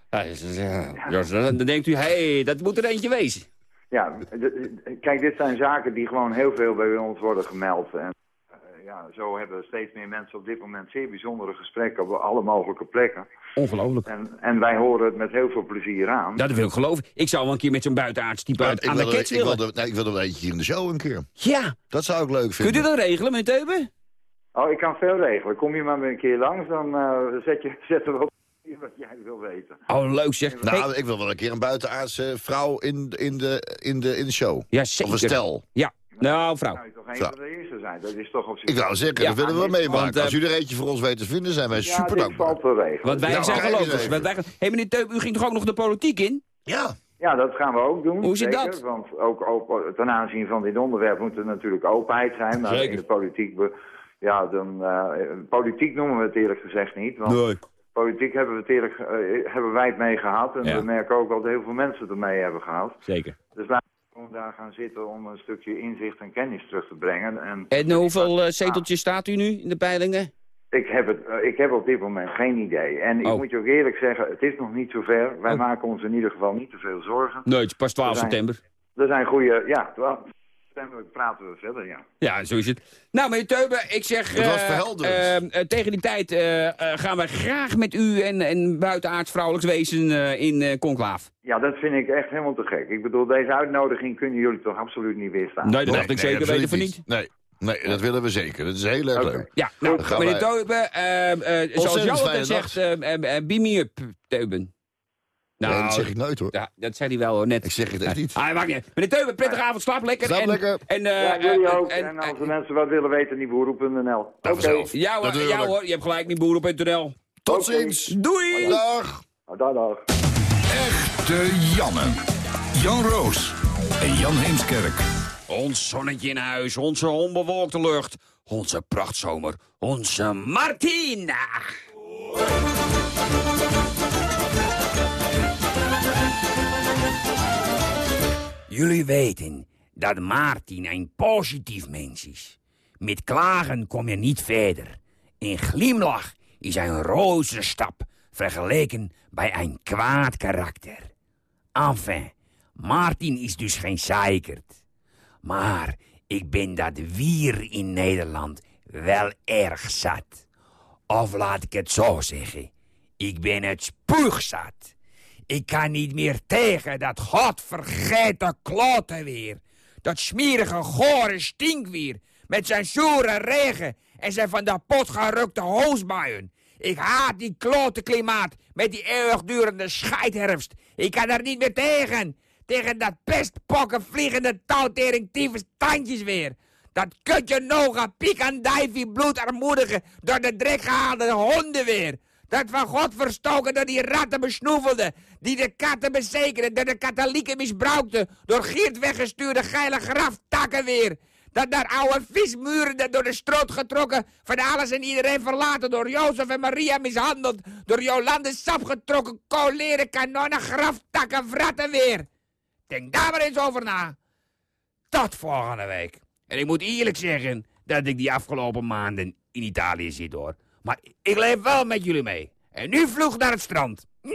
Ja, dan denkt u, hé, hey, dat moet er eentje wezen. Ja, kijk, dit zijn zaken die gewoon heel veel bij ons worden gemeld. En eh, ja, zo hebben steeds meer mensen op dit moment zeer bijzondere gesprekken op alle mogelijke plekken. Ongelooflijk. En, en wij horen het met heel veel plezier aan. Ja, dat wil ik geloven. Ik zou wel een keer met zo'n buitenaards type uit, Ik aan de er- kets ik wil willen. er- nee, ik wil er wel eentje hier in de show een keer. Ja, Dat zou ik leuk kunt vinden. u dat regelen, meneer Teuben? Oh, ik kan veel regelen. Kom je maar een keer langs, dan eh, zet je zetten we op wat jij wil weten. Oh, leuk zeg. Nou, Hey, ik wil wel een keer een buitenaardse vrouw in, in, de, in, de, in de show. ja, Of zeker. een stel. Ja, nou, vrouw. Nou, je toch een van de eerste zijn. Dat is toch op zich... Ik wou zeggen, Ja, dat willen we wel meemaken. want, eh, Als u er eentje voor ons weet te vinden, zijn wij ja, super dit dankbaar. Want wij Nou, zijn gelovig. hey, meneer Teuben, u ging toch ook nog de politiek in? Ja. Ja, dat gaan we ook doen. Hoe zit zeker, dat? Want ook, ook ten aanzien van dit onderwerp moet er natuurlijk openheid zijn. Maar Zeker. in de politiek, be- ja, dan, eh, politiek noemen we het eerlijk gezegd niet. Want politiek hebben, we het eerlijk, eh, hebben wij het mee gehad. En Ja. we merken ook dat heel veel mensen het mee hebben gehad. Zeker. Dus laten we gewoon daar gaan zitten om een stukje inzicht en kennis terug te brengen. En En hoeveel eh, zeteltjes staat u nu in de peilingen? ik, heb het, eh, ik heb op dit moment geen idee. En ik Oh. moet je ook eerlijk zeggen, het is nog niet zover. Wij Oh. maken ons in ieder geval niet te veel zorgen. Nee, het is pas 12 Er zijn- september. Er zijn goede, ja, 12 september praten we verder, ja. Ja, zo is het. Nou, meneer Teuben, ik zeg... Het was eh, verhelderend. eh, eh, tegen die tijd eh, eh, gaan we graag met u en, en buitenaards vrouwelijks wezen eh, in eh conclaaf. Ja, dat vind ik echt helemaal te gek. Ik bedoel, deze uitnodiging kunnen jullie toch absoluut niet weerstaan? Nee, dat dacht ik zeker weten van niet. Nee, nee, dat willen we zeker. Dat is heel erg leuk. Ja, nou, meneer wij- Teuben, zoals Ontzettend jou altijd zegt, beam me up, Teuben. Nou, nee, dat zeg ik nooit hoor. ja, dat zei hij wel hoor, net. Ik zeg het echt niet. Ah, maakt niet. Meneer Teuben, prettige avond, slaap lekker. Slaap en, lekker. En, eh, Ja, jullie eh, ook. en- En, als de en- mensen wat willen weten, nieboeroep.nl. Oké. vanzelf. ja, hoor, ja hoor, je hebt gelijk, niet boer op NL. Tot ziens. Doei! Dag. Nou, dag, dag. Echte Janne. Jan Roos en Jan Heemskerk. Ons zonnetje in huis, onze onbewolkte lucht, onze prachtzomer, onze Martina. Jullie weten dat Martin een positief mens is. Met klagen kom je niet verder. Een glimlach is een roze stap vergeleken bij een kwaad karakter. Enfin, Martin is dus geen zeikert. Maar ik ben dat wier in Nederland wel erg zat. Of laat ik het zo zeggen. Ik ben het spuugzat. Ik kan niet meer tegen dat godvergeten kloten weer. Dat smerige, gore stinkwier. Met zijn zure regen en zijn van de pot gerukte hoosbuien. Ik haat die klote klimaat met die eeuwigdurende scheidherfst. Ik kan er niet meer tegen. Tegen dat pestpokken vliegende touwtering tyfus tandjes weer. Dat kutje noga pikandijfie bloedarmoedige door de drek gehaalde honden weer. Dat van God verstoken door die ratten besnoevelde. Die de katten bezekeren, door de katholieken misbruikte. Door Geert weggestuurde geile graftakken weer. Dat daar oude vismuren door de stroot getrokken. Van alles en iedereen verlaten. Door Jozef en Maria mishandeld. Door Jolande sap getrokken. Koleren kanonnen, graftakken, vratten weer. Denk daar maar eens over na. Tot volgende week. En ik moet eerlijk zeggen dat ik die afgelopen maanden in Italië zit hoor. Maar ik leef wel met jullie mee. En nu vloeg naar het strand.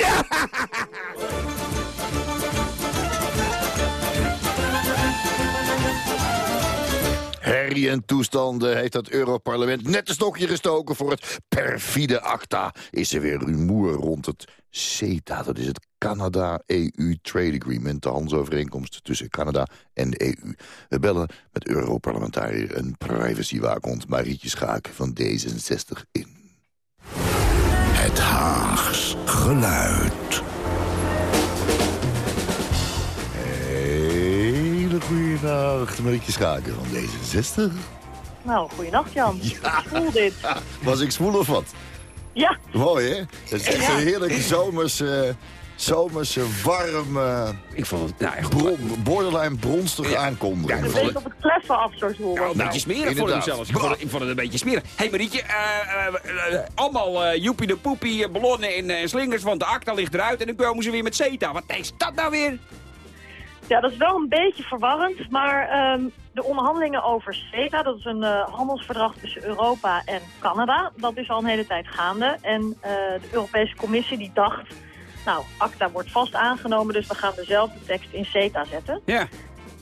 Herrie en toestanden heeft het Europarlement net een stokje gestoken voor het perfide ACTA. Is er weer rumoer rond het CETA, dat is het Canada-EU Trade Agreement, de handelsovereenkomst tussen Canada en de EU. We bellen met Europarlementariër en privacywaakhond Marietje Schaak van D66 in. Het Haags geluid. Hele goede nacht, Marietje Schaken van D66. Nou, goeienacht Jan. Ja. Ik voel dit. Was ik zwoel of wat? Ja, Mooi, hè? Het is echt Ja. een heerlijke zomerse, zomerse warme, Ik vond het nou echt bron, borderline bronstige Ja. aankondiging. Ja, een vond beetje op het kleffen af, zo voel. Nou, een beetje smerig ik hem zelfs. Ik vond, het, ik vond het een beetje smerig. Hé hey Marietje, eh, allemaal eh, joepie de poepie, ballonnen en eh, slingers, want de acta ligt eruit. En dan komen ze weer met CETA. Wat is dat nou weer? Ja, dat is wel een beetje verwarrend, maar ehm, de onderhandelingen over CETA, dat is een eh, handelsverdrag tussen Europa en Canada, dat is al een hele tijd gaande. En eh, de Europese Commissie die dacht, nou, ACTA wordt vast aangenomen, dus we gaan dezelfde tekst in CETA zetten. Ja.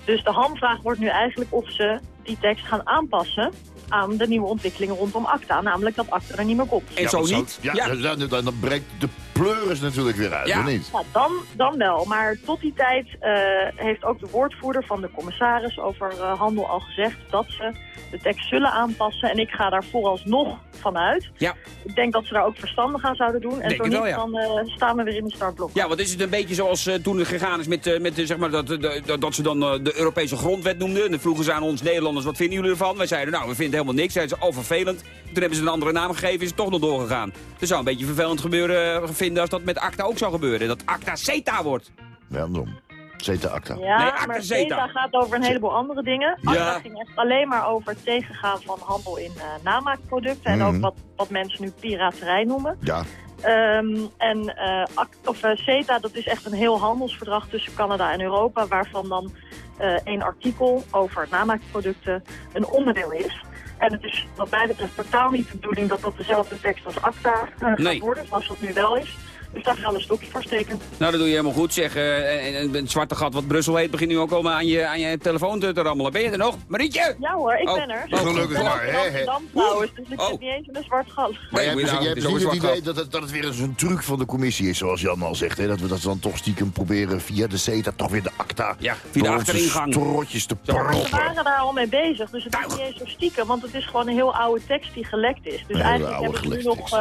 Dus de hamvraag wordt nu eigenlijk of ze die tekst gaan aanpassen aan de nieuwe ontwikkelingen rondom ACTA, namelijk dat ACTA er niet meer komt. En Ja, zo niet. Ja, Dan, dan, dan breekt de pleuris natuurlijk weer uit, Ja. of niet? Ja, dan, dan wel. Maar tot die tijd eh, heeft ook de woordvoerder van de commissaris over eh, handel al gezegd dat ze de tekst zullen aanpassen. En ik ga daar vooralsnog vanuit. Ja. Ik denk dat ze daar ook verstandig aan zouden doen. En Denk zo niet, wel, ja. dan eh, staan we weer in de startblok. Ja, want is het een beetje zoals eh, toen het gegaan is met, eh, met zeg maar, dat, dat, dat ze dan eh, de Europese grondwet noemden. En dan vroegen ze aan ons Nederlanders, wat vinden jullie ervan? Wij zeiden, nou, we vinden helemaal niks. Zeiden ze, oh, vervelend. Toen hebben ze een andere naam gegeven, is het toch nog doorgegaan. Het zou een beetje vervelend gebeuren vinden als dat met ACTA ook zou gebeuren. Dat ACTA CETA wordt. Ja, daarom. Zeta acta. Ja, Nee, ACTA maar CETA. CETA gaat over een heleboel andere dingen. Ja. ACTA ging echt alleen maar over het tegengaan van handel in eh, namaakproducten. En Mhm. ook wat, wat mensen nu piraterij noemen. Ja, Ehm, en eh, ac- of, CETA, dat is echt een heel handelsverdrag tussen Canada en Europa, waarvan dan eh één artikel over namaakproducten een onderdeel is. En het is wat mij betreft totaal niet de bedoeling dat dat dezelfde tekst als ACTA gaat Nee. worden, zoals dat nu wel is. Dus daar gaan we een stokje voor steken. Nou, dat doe je helemaal goed, zeg. eh, en, en het zwarte gat wat Brussel heet, begint nu ook al aan je, aan je telefoon te, te rammelen. Ben je er nog? Marietje! Ja hoor, ik Oh, ben er. oh, gelukkig ik ben maar, hè, trouwens, dus ik Oh. zit niet eens in een zwart gat. Maar jij je nou- jij het hebt het idee dat het, dat het weer eens een truc van de commissie is, zoals Jan al zegt. Hè? Dat we dat dan toch stiekem proberen via de CETA toch weer de acta Ja, via de achteringang. strotjes te Zo. We proppen. waren daar al mee bezig, dus het is Tuig. niet eens zo stiekem, want het is gewoon een heel oude tekst die gelekt is. Dus eigenlijk hebben ze nu nog eh,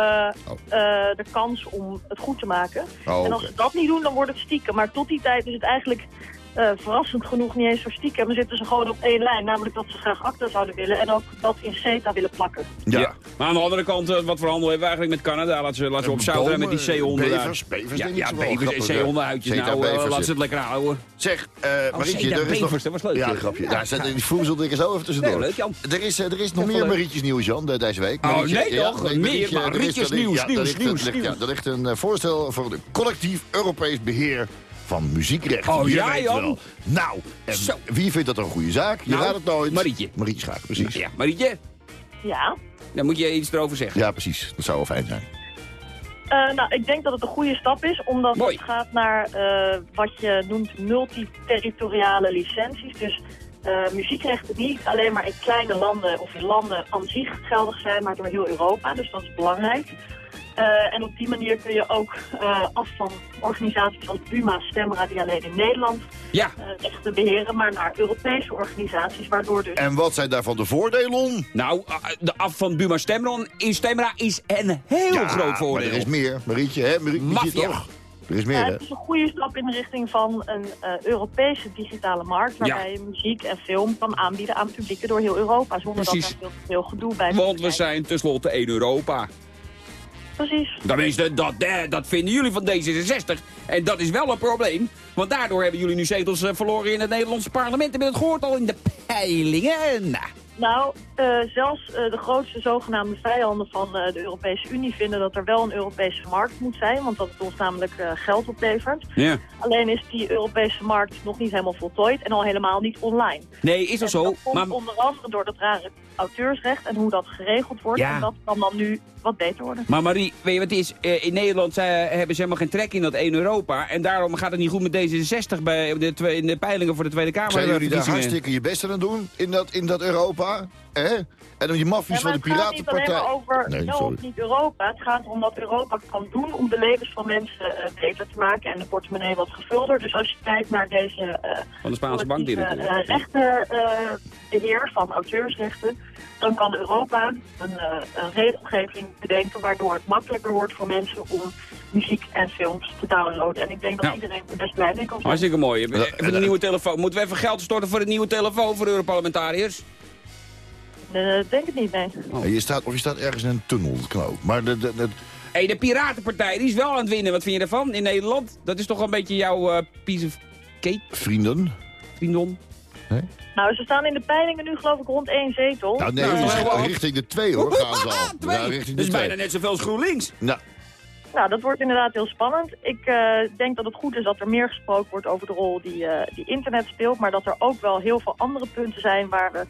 Oh. eh, de kans om het goed te maken. Oh, en als ze dat niet doen, dan wordt het stiekem. Maar tot die tijd is het eigenlijk eh, verrassend genoeg niet eens zo stiekem. Maar zitten ze gewoon op één lijn. Namelijk dat ze graag ACTA zouden willen en ook dat in CETA willen plakken. Ja. Maar aan de andere kant, eh, wat voor handel hebben we eigenlijk met Canada? Laten ze, laten ze op zout met die zeehonden daar. Bevers, bevers Ja, ja bevers en zeehondenhuidjes. Nou, eh, bevers, laten ze het lekker houden. Zeg, eh Marietje, er is nog... dat was leuk. Ja, grapje. Daar zet die voezel ik er zo even tussendoor. Nee, leuk, Jan. Er is, eh, er is nog meer. Marietjes nieuws, Jan, de- deze week. Oh, Marietje- nee toch? Meer er Marietjes nieuws, nieuws, er ligt- nieuws, er ligt- nieuws. Ja, er ligt een eh, voorstel voor de collectief Europees beheer van muziekrechten. Oh, Je ja, weet Jan? wel. Nou, en Zo. wie vindt dat een goede zaak? Je Nou, raadt het nooit. Marietje. Marietje Schaak, precies. Ja, Marietje, Ja. dan moet je iets erover zeggen. Ja, precies. Dat zou wel fijn zijn. Eh, nou, ik denk dat het een goede stap is, omdat Mooi. het gaat naar eh, wat je noemt multiterritoriale licenties. Dus eh, muziekrechten die niet alleen maar in kleine landen of in landen aan zich geldig zijn, maar door heel Europa. Dus dat is belangrijk. Eh, en op die manier kun je ook eh, af van organisaties als Buma, Stemra, die alleen in Nederland Ja, eh, rechten beheren, maar naar Europese organisaties, waardoor dus... En wat zijn daarvan de voordelen? nou, de af van Buma Stemron in Stemra is een heel Ja, groot voordeel. Maar er is meer. Marietje, hè? Marietje toch? Er is meer, Ja, hè? het is een goede stap in de richting van een eh, Europese digitale markt... waarbij je muziek en film kan aanbieden aan publieken door heel Europa... zonder Precies. dat er veel, veel gedoe bij Want we zijn tenslotte één Europa. Precies. Dat, eh, dat vinden jullie van D66. En dat is wel een probleem. Want daardoor hebben jullie nu zetels eh, verloren in het Nederlandse parlement. Heb je het gehoord al in de peilingen? Nou, eh, zelfs eh, de grootste zogenaamde vijanden van eh, de Europese Unie vinden dat er wel een Europese markt moet zijn. Want dat het ons namelijk eh, geld oplevert. ja. Alleen is die Europese markt nog niet helemaal voltooid en al helemaal niet online. Nee, is dat En zo? dat komt Maar, onder andere door dat rare auteursrecht en hoe dat geregeld wordt. Ja. En dat kan dan nu wat beter worden. maar Marie, weet je wat het is? Eh, in Nederland eh, hebben ze helemaal geen trek in dat één Europa. En daarom gaat het niet goed met D66 bij de, in de peilingen voor de Tweede Kamer. Zijn jullie daar hartstikke je best aan doen in dat, in dat Europa? Hè? En dan die maffies Ja, van de het gaat niet alleen Piratenpartij. maar over Nee, wel sorry. of niet Europa. Het gaat erom wat Europa kan doen om de levens van mensen eh, beter te maken en de portemonnee wat gevulder. Dus als je kijkt naar deze eh Van de Spaanse eh, rechtenbeheer van auteursrechten, dan kan Europa een, eh, een regelgeving bedenken waardoor het makkelijker wordt voor mensen om muziek en films te downloaden. En ik denk dat Nou. iedereen er best blij mee kan zijn. Hartstikke mooi. Je een en- nieuwe telefoon? Moeten we even geld storten voor een nieuwe telefoon voor de Europarlementariërs? Eh, denk het niet, nee. Ja, Je staat, of je staat ergens in een tunnelknoop. Maar de, de, de- Hé, de Piratenpartij die is wel aan het winnen. Wat vind je ervan in Nederland? Dat is toch een beetje jouw eh piece of cake, vrienden. vriendon? Nou, ze staan in de peilingen nu geloof ik rond één zetel. Nou nee, Nou, dus wel- richting de twee hoor, gaan ze al. Twee. Ja, richting de dat twee. bijna net zoveel als GroenLinks. Nou, Nou, dat wordt inderdaad heel spannend. Ik eh, denk dat het goed is dat er meer gesproken wordt over de rol die, eh, die internet speelt. Maar dat er ook wel heel veel andere punten zijn waar we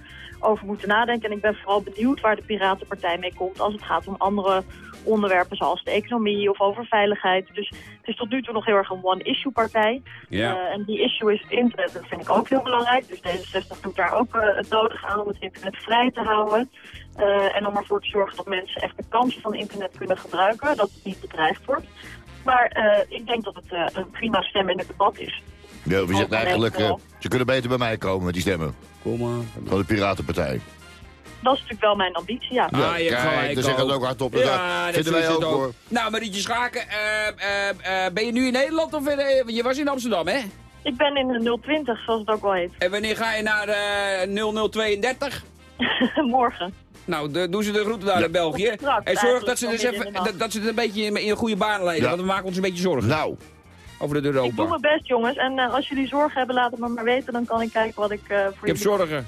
over moeten nadenken. En ik ben vooral benieuwd waar de Piratenpartij mee komt als het gaat om andere onderwerpen zoals de economie of over veiligheid. Dus het is tot nu toe nog heel erg een one-issue partij. Ja. Eh, en die issue is internet. Dat vind ik ook heel belangrijk. Dus D66 doet daar ook eh, het nodige aan om het internet vrij te houden. Eh, en om ervoor te zorgen dat mensen echt de kansen van internet kunnen gebruiken. Dat het niet bedreigd wordt. Maar ik denk dat het een prima stem in het debat is. Ja, wie zegt Oh, eigenlijk, nee, eh, ze kunnen beter bij mij komen met die stemmen. Kom maar. Van de Piratenpartij. Dat is natuurlijk wel mijn ambitie, ja. Ah, je kijk, gelijk dan zeg het ook hardop. Dat Ja, dat vinden wij ook hoor. Nou, Marietje Schaken, eh, eh, eh, ben je nu in Nederland of in, je was in Amsterdam, hè? Ik ben in de 020, zoals het ook wel heet. En wanneer ga je naar eh 0032? Morgen. Nou, de, doen ze de route daar in België. En zorg dat ze, dus even, dat, dat ze het een beetje in, in een goede baan leiden. Ja. Want we maken ons een beetje zorgen Nou, over de Ik doe mijn best, jongens. En eh, als jullie zorgen hebben, laat het me maar weten. Dan kan ik kijken wat ik eh, voor Ik heb jullie... zorgen.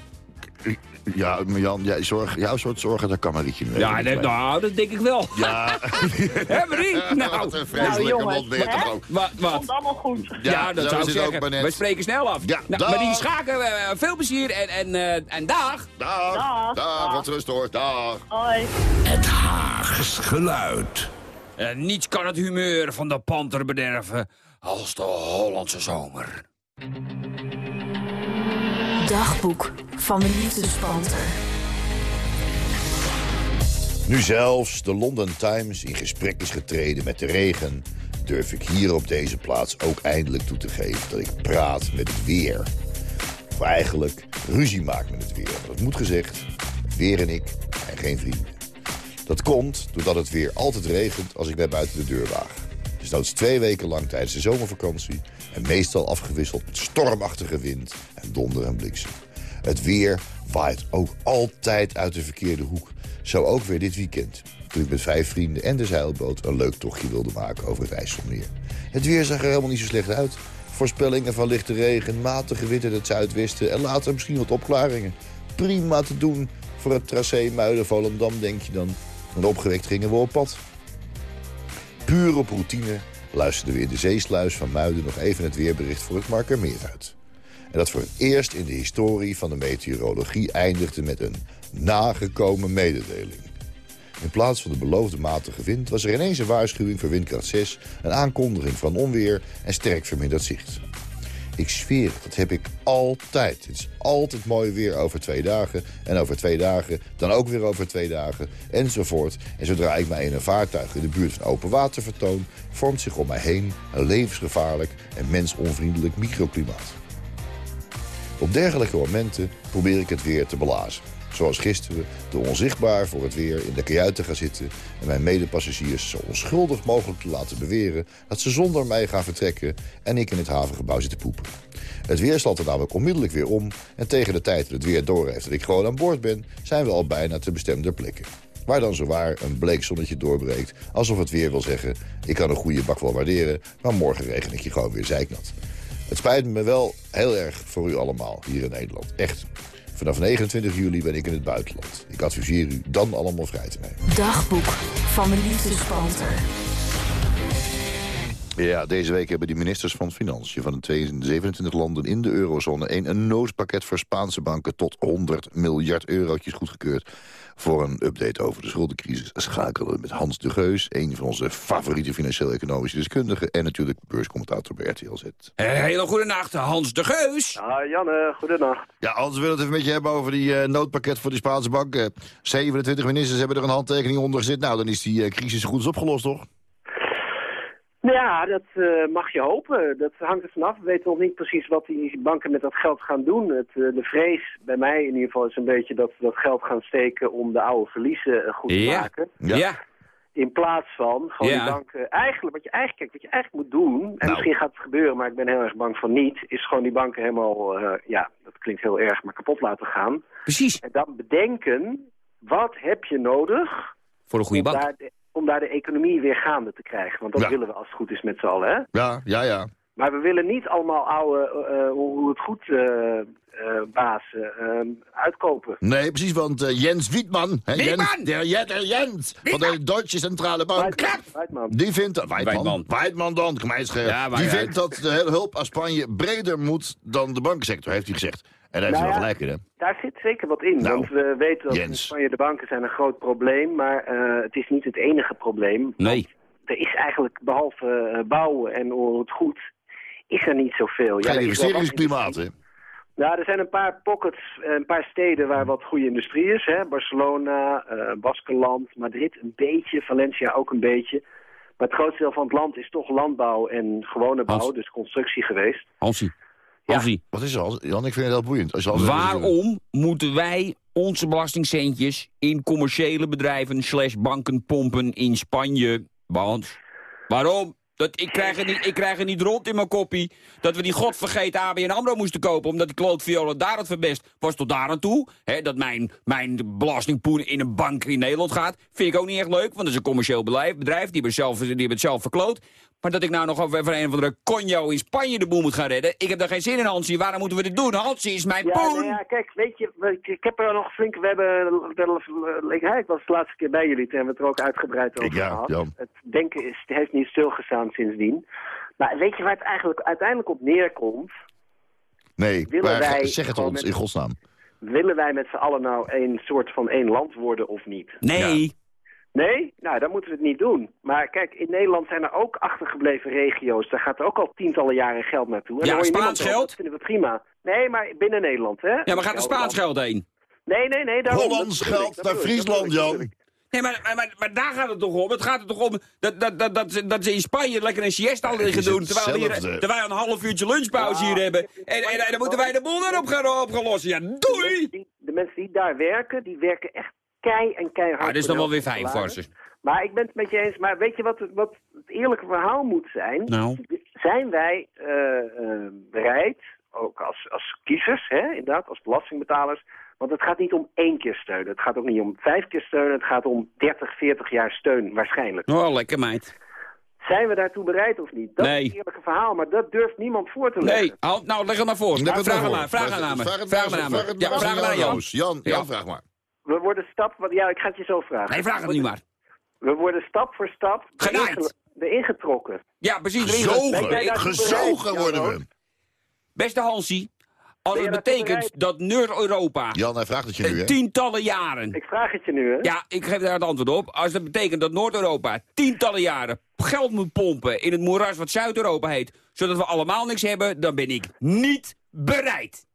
ja, maar Jan, jij zorg, jouw soort zorgen, daar kan Marietje nu Ja, even nee, niet bij. nou, dat denk ik wel. Ja, Hè, Marie? wat Nou, een Nou, vreselijke hè? toch ook. wat? wat? Komt allemaal goed. Ja, Ja, dat zo zou is ik zeggen. maar net. We spreken snel af. Ja, nou, dag. maar die schaken, eh, veel plezier en, en, eh, en dag. Dag, Dag. dag, wat rust hoor, dag. Hoi. Het Haags geluid. Niets kan het humeur van de panter bederven als de Hollandse zomer. Dagboek van de liefdespanter. Nu zelfs de London Times in gesprek is getreden met de regen... durf ik hier op deze plaats ook eindelijk toe te geven dat ik praat met het weer. Of eigenlijk ruzie maak met het weer. Dat moet gezegd, het weer en ik zijn geen vrienden. Dat komt doordat het weer altijd regent als ik mij buiten de deur waag. De Desnoods twee weken lang tijdens de zomervakantie... en meestal afgewisseld met stormachtige wind en donder en bliksem. Het weer waait ook altijd uit de verkeerde hoek. Zo ook weer dit weekend. Toen ik met vijf vrienden en de zeilboot een leuk tochtje wilde maken over het IJsselmeer. Het weer zag er helemaal niet zo slecht uit. Voorspellingen van lichte regen, matige wind in het zuidwesten... en later misschien wat opklaringen. Prima te doen voor het tracé Muiden-Volendam, denk je dan. En opgewekt gingen we op pad. Puur op routine luisterden we in de zeesluis van Muiden... nog even het weerbericht voor het Markermeer uit. En dat voor het eerst in de historie van de meteorologie eindigde met een nagekomen mededeling. In plaats van de beloofde matige wind was er ineens een waarschuwing voor windkracht 6... een aankondiging van onweer en sterk verminderd zicht. Ik zweer dat heb ik altijd. Het is altijd mooi weer over twee dagen. En over twee dagen, dan ook weer over twee dagen, enzovoort. En zodra ik mij in een vaartuig in de buurt van open water vertoon... vormt zich om mij heen een levensgevaarlijk en mensonvriendelijk microklimaat. Op dergelijke momenten probeer ik het weer te belazen. Zoals gisteren, door onzichtbaar voor het weer in de kajuit te gaan zitten... en mijn medepassagiers zo onschuldig mogelijk te laten beweren... dat ze zonder mij gaan vertrekken en ik in het havengebouw zit te poepen. Het weer slaat er namelijk onmiddellijk weer om... en tegen de tijd dat het weer doorheeft dat ik gewoon aan boord ben... zijn we al bijna te bestemde plekken. Waar dan zowaar een bleek zonnetje doorbreekt... alsof het weer wil zeggen, ik kan een goede bak wel waarderen... maar morgen regen ik je gewoon weer zeiknat. Het spijt me wel heel erg voor u allemaal hier in Nederland. Echt. Vanaf 29 juli ben ik in het buitenland. Ik adviseer u dan allemaal vrij te nemen. Dagboek van de liefdespanter. Ja, deze week hebben de ministers van Financiën van de 27 landen in de eurozone... een, een noospakket voor Spaanse banken tot 100 miljard eurotjes goedgekeurd. Voor een update over de schuldencrisis schakelen we met Hans de Geus... een van onze favoriete financieel-economische deskundigen... en natuurlijk beurscommentator bij RTL Z. Hele goede nacht, Hans de Geus. Ah, Janne, goedenacht. Ja, Hans, we willen het even met je hebben over die eh, noodpakket voor de Spaanse banken. 27 ministers hebben er een handtekening onder gezet. Nou, dan is die eh, crisis goed eens opgelost, toch? Nou ja, dat eh, mag je hopen. Dat hangt er vanaf. We weten nog niet precies wat die banken met dat geld gaan doen. Het, eh, de vrees bij mij in ieder geval is een beetje dat ze dat geld gaan steken om de oude verliezen eh, goed te Ja. maken. Ja. In plaats van gewoon Ja. die banken... Eigenlijk, wat je eigenlijk, kijk, wat je eigenlijk moet doen... en Nou. misschien gaat het gebeuren, maar ik ben heel erg bang van niet... is gewoon die banken helemaal, eh, ja, dat klinkt heel erg, maar kapot laten gaan. Precies. En dan bedenken, wat heb je nodig Voor een goede bank. daar, de, om daar de economie weer gaande te krijgen? Want dat Ja. willen we als het goed is met z'n allen, hè? Ja, ja, ja. Maar we willen niet allemaal oude, eh, eh, hoe hoe het goed eh, eh, bazen eh, uitkopen. Nee, precies, want eh, Jens Wietman... Hè! Jens, der, Jens van de Duitse Centrale Bank... Weidman. Die vindt dat... Weidman. Weidman. Weidman dan, gemeenschap. Ja, die vindt dat de hele hulp aan Spanje breder moet dan de bankensector, heeft hij gezegd. En daar heeft hij Nou wel ja, gelijk in, hè? Daar zit zeker wat in, Nou, want we weten dat in. Spanje de banken zijn een groot probleem, maar eh, het is niet het enige probleem. Nee. Er is eigenlijk, behalve eh, bouwen en het goed, is er niet zoveel. Geen wat investeringsklimaat, hè? Nou, er zijn een paar pockets, een paar steden waar wat goede industrie is. Hè? Barcelona, eh Baskeland, Madrid een beetje, Valencia ook een beetje. Maar het grootste deel van het land is toch landbouw en gewone bouw, Hans. dus constructie geweest. Hansie. Ja. Hansie. Wat is er, Hans? Jan? Ik vind het heel boeiend. Als je al- Waarom moeten wij onze belastingcentjes in commerciële bedrijven slash banken pompen in Spanje? Want, waarom? Dat, ik, krijg het niet, ik krijg het niet rond in mijn koppie dat we die godvergeten ABN AMRO moesten kopen... omdat die Claude Viola daar het verbest was tot daar aan toe. Hè, dat mijn, mijn belastingpoen in een bank in Nederland gaat, vind ik ook niet echt leuk... want dat is een commercieel bedrijf, bedrijf die, hebben zelf, die hebben het zelf verkloot. Maar dat ik nou nog over een of andere conjo in Spanje de boel moet gaan redden... ik heb daar geen zin in, Hansie. Waarom moeten we dit doen? Hansie is mijn Ja, poen! nou ja, kijk, weet je, ik, heb er nog flink, we hebben, ik, ik was de laatste keer bij jullie, toen hebben we het er ook uitgebreid over Ik ja, gehad. Jan. Het denken is, heeft niet stilgestaan sindsdien. Maar weet je waar het eigenlijk uiteindelijk op neerkomt? Nee, Willen wij zeg het ons, met- in godsnaam. Willen wij met z'n allen nou een soort van één land worden of niet? Nee. Nee? Nou, dan moeten we het niet doen. Maar kijk, in Nederland zijn er ook achtergebleven regio's. Daar gaat er ook al tientallen jaren geld naartoe. En Ja, daar hoor je Spaans geld? Dat vinden we prima. Nee, maar binnen Nederland, hè? Ja, maar gaat er Spaans geld heen? Nee, nee, nee. daarom. Hollands geld naar Friesland, Jan. Nee, maar, maar, maar, maar daar gaat het toch om. Het gaat er toch om dat, dat, dat, dat, ze- dat ze in Spanje lekker een siesta liggen doen... terwijl, we hier, terwijl een half uurtje lunchpauze Ja, hier hebben. En, en, dan moeten wij de boel erop gaan opgelossen. Ja, De doei! mensen, die, de mensen die daar werken, die werken echt kei en keihard. Ah, is voor dan wel weer fijn, salaris. Varsen. Maar ik ben het met je eens. Maar weet je wat, het- wat het eerlijke verhaal moet zijn? Nou. Zijn wij eh, eh, bereid, ook als, als kiezers, hè, inderdaad, als belastingbetalers... Want het gaat niet om één keer steunen. Het gaat ook niet om vijf keer steunen. Het gaat om 30, 40 jaar steun waarschijnlijk. Oh, lekker meid. Zijn we daartoe bereid of niet? Dat Nee. is het eerlijke verhaal, maar dat durft niemand voor te leggen. Nee, Al- nou leg het maar voor. Leg het vraag maar maar aan, voor. vraag aan aan me. Vraag het Vraag maar maar aan me. vraag het Ja, maar vraag eens maar aan Jan. Jan, vraag maar. We worden stap... wat- Ja, ik ga het je zo vragen. Nee, vraag het nu maar. We worden stap voor stap Genaaid. erin getrokken. Ja, precies. Gezogen, gezogen worden we. Beste Hansie, als het betekent dat Noord-Europa Jan, hij vraagt het je nu, hè? tientallen jaren... Ik vraag het je nu, hè? Ja, ik geef daar het antwoord op. Als dat betekent dat Noord-Europa tientallen jaren geld moet pompen in het moeras wat Zuid-Europa heet, zodat we allemaal niks hebben, dan ben ik niet bereid.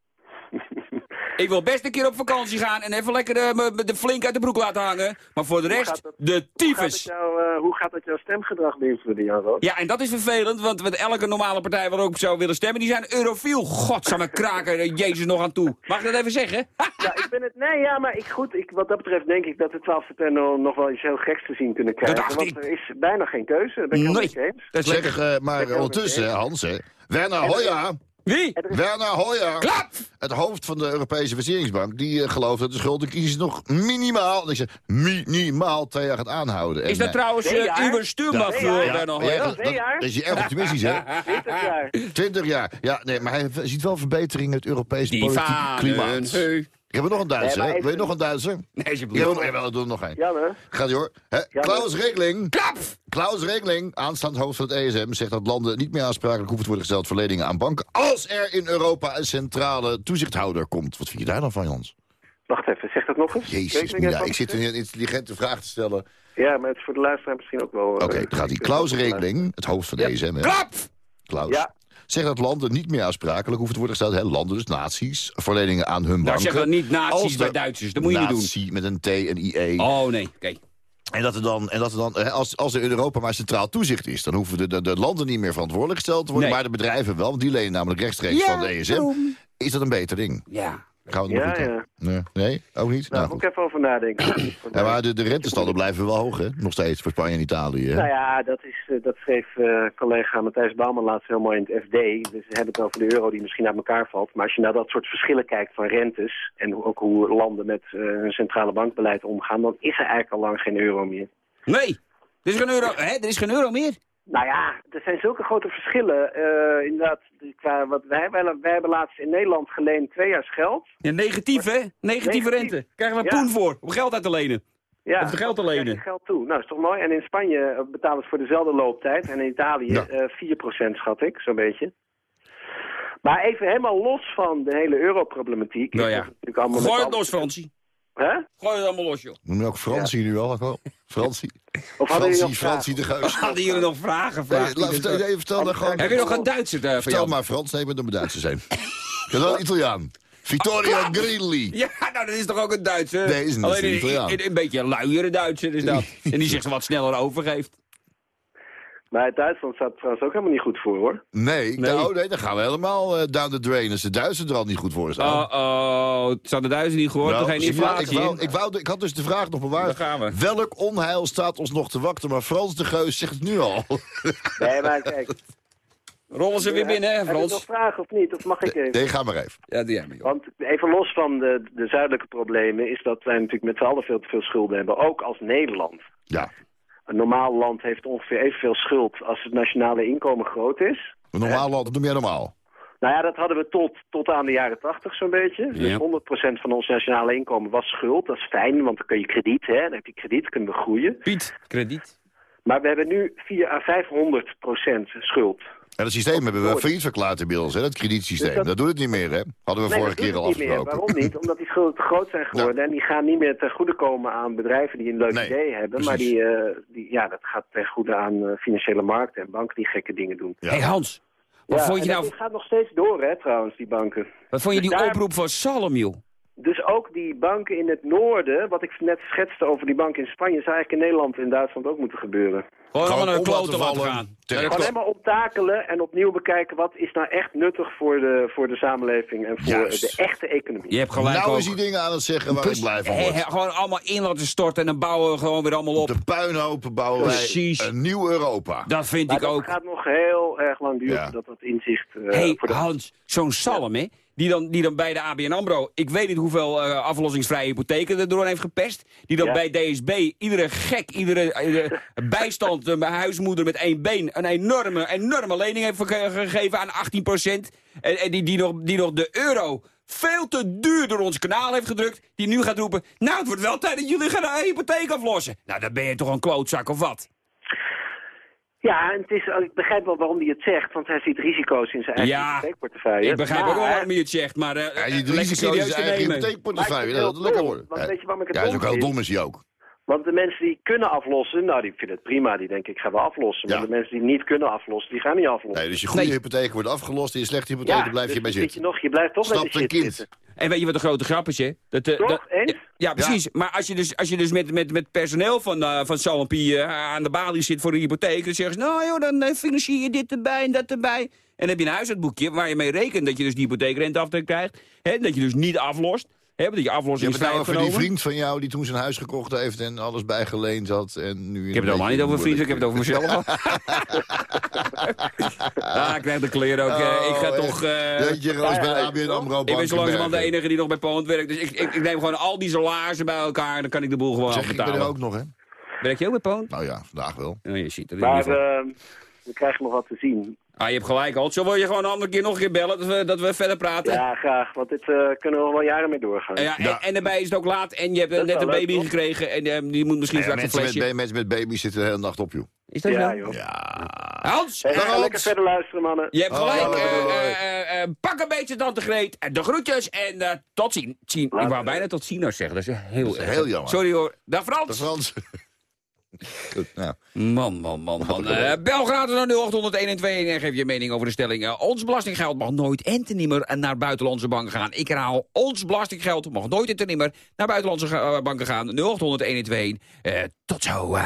Ik wil best een keer op vakantie gaan en even lekker de, me- me de flink uit de broek laten hangen. Maar voor de rest, de Hoe gaat, het tyfus. jou, eh, hoe gaat dat jouw stemgedrag beïnvloeden, Jan? Ja, en dat is vervelend, want met elke normale partij waar ook zou willen stemmen, die zijn eurofiel. Godsamme kraken, er Jezus nog aan toe. Mag ik dat even zeggen? Ja, ik ben het... Nee, ja, maar ik, goed, ik, wat dat betreft denk ik dat de 12 september nog wel iets heel geks te zien kunnen krijgen. dacht want ik. er is bijna geen keuze, dat ik Nee, dat is lekker. Zeg, eh, maar ondertussen? Hans, hè. Werner Hoya, Wie? Werner Hoya, Klap! het hoofd van de Europese investeringsbank... die eh, gelooft dat de schuldencrisis nog minimaal, ik zeg, minimaal twee jaar gaat aanhouden. Is En, dat eh, trouwens uh, jaar? uw voor twee jaar. Werner Hoyer? dat, Twee jaar? dat is je erg optimistisch, hè? 20 jaar. 20 jaar. Ja, nee, maar hij ziet wel verbetering in het Europese politieke klimaat. Ik heb er nog een Duitser, Nee, even- Wil je nog een Duitser? Nee, alsjeblieft. wil er wel, doe er nog een. Jan, hè? Gaat hoor. Ja, Klaus Regling. Klap! Klaus Regling, aanstaand hoofd van het ESM, zegt dat landen niet meer aansprakelijk hoeven te worden gesteld voor leningen aan banken. Als er in Europa een centrale toezichthouder komt. Wat vind je daar dan van, Jans? Wacht even, zeg dat nog eens. Jezus, je Mina, ik zit een intelligente vraag te stellen. Oké, Ja, maar het is voor de luisteraar misschien ook wel... eh, dan gaat hij. Klaus Regling, het hoofd van de ESM? Klap! Klaus. Ja. Zegt dat landen niet meer aansprakelijk hoeven te worden gesteld. Hè? Landen, dus naties, voor leningen aan hun Nou, banken. zeg dan niet nazi's Als bij er- Duitsers. Dat moet je niet doen. Nazi met een T en IE. Oh, nee. Oké. En dat er dan, en dat er dan als, als er in Europa maar centraal toezicht is... dan hoeven de, de, de landen niet meer verantwoordelijk gesteld te worden... Nee. maar de bedrijven wel, want die lenen namelijk rechtstreeks Ja, van de ESM. daarom. Is dat een beter ding? Ja. Gaan we nog Ja, ja. Nee, nee, ook niet? Nou, Nou, moet goed. ik even over nadenken. Ja, maar de, de rentestanden blijven wel hoog, hè? Nog steeds, voor Spanje en Italië. Hè? Nou ja, dat, is, eh, dat schreef eh, collega Matthijs Bouwman laatst heel mooi in het FD. Dus we hebben het over de euro die misschien uit elkaar valt. Maar als je naar dat soort verschillen kijkt van rentes... en ook hoe landen met eh, hun centrale bankbeleid omgaan... dan is er eigenlijk al lang geen euro meer. Nee. Er is geen euro, hè? Er is geen euro meer. Nou ja, er zijn zulke grote verschillen. Eh, inderdaad, qua wat wij, wij, wij hebben laatst in Nederland geleend twee jaar geld. Ja, negatief, hè? Negatieve Negatief. rente. Krijgen we Ja. poen voor om geld uit te lenen. Ja, Of geld te lenen. geld toe. Nou, is toch mooi. En in Spanje eh, betalen ze voor dezelfde looptijd. En in Italië Ja. eh 4% schat ik, zo'n beetje. Maar even helemaal los van de hele europroblematiek. Nou ja. Gooi het los, Fransie. Hè? Gooi het allemaal los, joh. Noem je ook Fransie nu al? Fransie? Of hadden jullie Fransie, nog Fransie de Geus. Hadden jullie nog vragen? Vraag laat- vertel, nee, vertel dan gewoon. Heb je nog een Duitser daar voor Vertel jou? maar Frans, nee, maar dan moet Duitser zijn. Je wel een Italiaan. Vittorio Grilli. Ja, nou, dat is toch ook een Duitser? Nee, is een- Alleen is een een, Italiaan. een, een beetje een luiere Duitser is dat. en die zich wat sneller overgeeft. Maar Duitsland staat er trouwens ook helemaal niet goed voor, hoor. Nee, Nee. Nou, nee, dan gaan we helemaal eh, down the drain als de Duitsers er al niet goed voor staan. Oh, oh, het zou de Duitsers niet gehoord, Nou, geen ik, wou, ik, wou, ik, wou, ik had dus de vraag nog bewaard. Daar gaan we. Welk onheil staat ons nog te wachten? Maar Frans de Geus zegt het nu al. Nee, maar kijk. Rollen ze weer binnen, hè, Heb je nog Frans? vragen of niet? Of mag ik even? Nee, ga maar even. Ja, die hebben we. Want even los van de, de zuidelijke problemen... is dat wij natuurlijk met z'n allen veel te veel schulden hebben. Ook als Nederland. Ja, Een normaal land heeft ongeveer evenveel schuld als het nationale inkomen groot is. een normaal land, dat noem jij normaal. Nou ja, dat hadden we tot, tot aan de jaren tachtig zo'n beetje. Ja. Dus 100% van ons nationale inkomen was schuld. Dat is fijn, want dan kun je krediet, hè. Dan heb je krediet, kunnen we groeien. Piet, krediet. Maar we hebben nu 4 à 500% schuld. En dat systeem hebben we failliet verklaard inmiddels, hè, dat kredietsysteem. Dus dat- dat... doet het niet meer, hè? Hadden we Nee, vorige keer al het meer. afgesproken. Waarom niet? Omdat die schulden te groot zijn geworden. En die gaan niet meer ten goede komen aan bedrijven die een leuk Nee, idee hebben. precies. Maar die, eh, die, ja, dat gaat ten goede aan eh, financiële markten en banken die gekke dingen doen. Ja. Hé hey Hans, wat Ja, vond je nou... dat gaat nog steeds door, hè, trouwens, die banken. Wat vond je Dus die daar- oproep van Salom, joh? Dus ook die banken in het noorden, wat ik net schetste over die banken in Spanje, zou eigenlijk in Nederland en Duitsland ook moeten gebeuren. Gewoon allemaal naar de vallen. gaan. Gewoon helemaal optakelen en opnieuw bekijken wat is nou echt nuttig voor de, voor de samenleving en voor Juist. de echte economie. Je hebt gelijk nou ook. is hij dingen aan het zeggen waar ik blij van gewoon allemaal in laten storten en dan bouwen we gewoon weer allemaal op. De puinhopen bouwen Precies. wij een nieuw Europa. Dat vind Maar ik dat ook. gaat nog heel erg lang duren Ja. voordat dat inzicht... eh, hey, voor de... Hans, zo'n Salm, hè? Die dan, die dan bij de ABN AMRO, ik weet niet hoeveel eh, aflossingsvrije hypotheken er doorheen heeft gepest. Die dan Ja. bij DSB, iedere gek, iedere, iedere bijstand, een huismoeder met één been, een enorme, enorme lening heeft gegeven aan 18 En, en die, die, nog, die nog de euro veel te duur door ons kanaal heeft gedrukt. Die nu gaat roepen, nou het wordt wel tijd dat jullie gaan een hypotheek aflossen. Nou dan ben je toch een klootzak of wat? Ja, en het is, ik begrijp wel waarom hij het zegt, want hij ziet risico's in zijn eigen Ja, hypotheekportefeuille. Ik begrijp ook wel waarom je het zegt, maar eh Ja, je eh, risico lekker is serieus zijn eigen hypotheekportefeuille. Dat lekker worden. want weet je waarom ik het Ja, is dom ook heel dom is hij ook. Want de mensen die kunnen aflossen, nou, die vinden het prima. Die denken, ik ga wel aflossen. Ja. Maar de mensen die niet kunnen aflossen, die gaan niet aflossen. Nee, dus je goede Nee. hypotheek wordt afgelost en je slechte hypotheek, daar blijf dus je bij zitten. Je, nog, je blijft toch Snapt met de een shit kind. zitten. En weet je wat de grote grap is, hè? Dat, eh, Toch? dat- Eens? Ja, precies. Maar als je dus, als je dus met, met, met personeel van, eh van Salmpie eh, aan de balie zit voor een hypotheek... dan zeggen ze, nou joh, dan eh, financier je dit erbij en dat erbij. En dan heb je een huishoudboekje waar je mee rekent dat je dus die hypotheekrenteaftrek krijgt. Hè, dat je dus niet aflost. Aflossing hebt is het over die vriend van jou die toen zijn huis gekocht heeft en alles bijgeleend had. En nu Ik heb het helemaal niet over vrienden, ik heb het over mezelf. ah, ik krijg de kleren ook. ik ga Oh, toch... eh, Dat je Roos bij de ABN AMRO ik ben zo langzamerhand de enige die nog bij Poont werkt. Dus ik, ik, ik neem gewoon al die salarissen bij elkaar. Dan kan ik de boel gewoon Zeg, ik ben afbetalen. er ook nog, hè? Werk je ook bij Poont? Nou ja, vandaag wel. Oh, je ziet in Maar ieder geval. eh, we krijgen nog wat te zien. Ah, je hebt gelijk, Alt. Zullen we je gewoon een andere keer nog een keer bellen, dat we, dat we verder praten? Ja, graag. Want dit eh, kunnen we nog wel jaren mee doorgaan. En, ja, en, Ja. en daarbij is het ook laat en je hebt net een leuk, baby gekregen en eh, die moet misschien Ja, straks een mensen, met, flesje. mensen met baby's zitten de hele nacht op, joh. Is dat Ja, zo? joh. Ja. Hans, Hey, ga lekker verder luisteren, mannen. je hebt Oh, gelijk. eh, eh, eh, eh, pak een beetje tante Greet. en De groetjes en eh, tot zien. zien. Ik wou bijna tot ziens zeggen. Dat is heel, Dat is erg. heel jammer. Sorry hoor. Dag Frans. Frans. Goed, nou. Man, man, man, man. Gratis naar 0801 en 2 en geef je mening over de stelling. Ons belastinggeld mag nooit en te nimmer naar buitenlandse banken gaan. Ik herhaal, ons belastinggeld mag nooit en te nimmer naar buitenlandse eh, banken gaan. 0801 en 2 Eh, tot zo.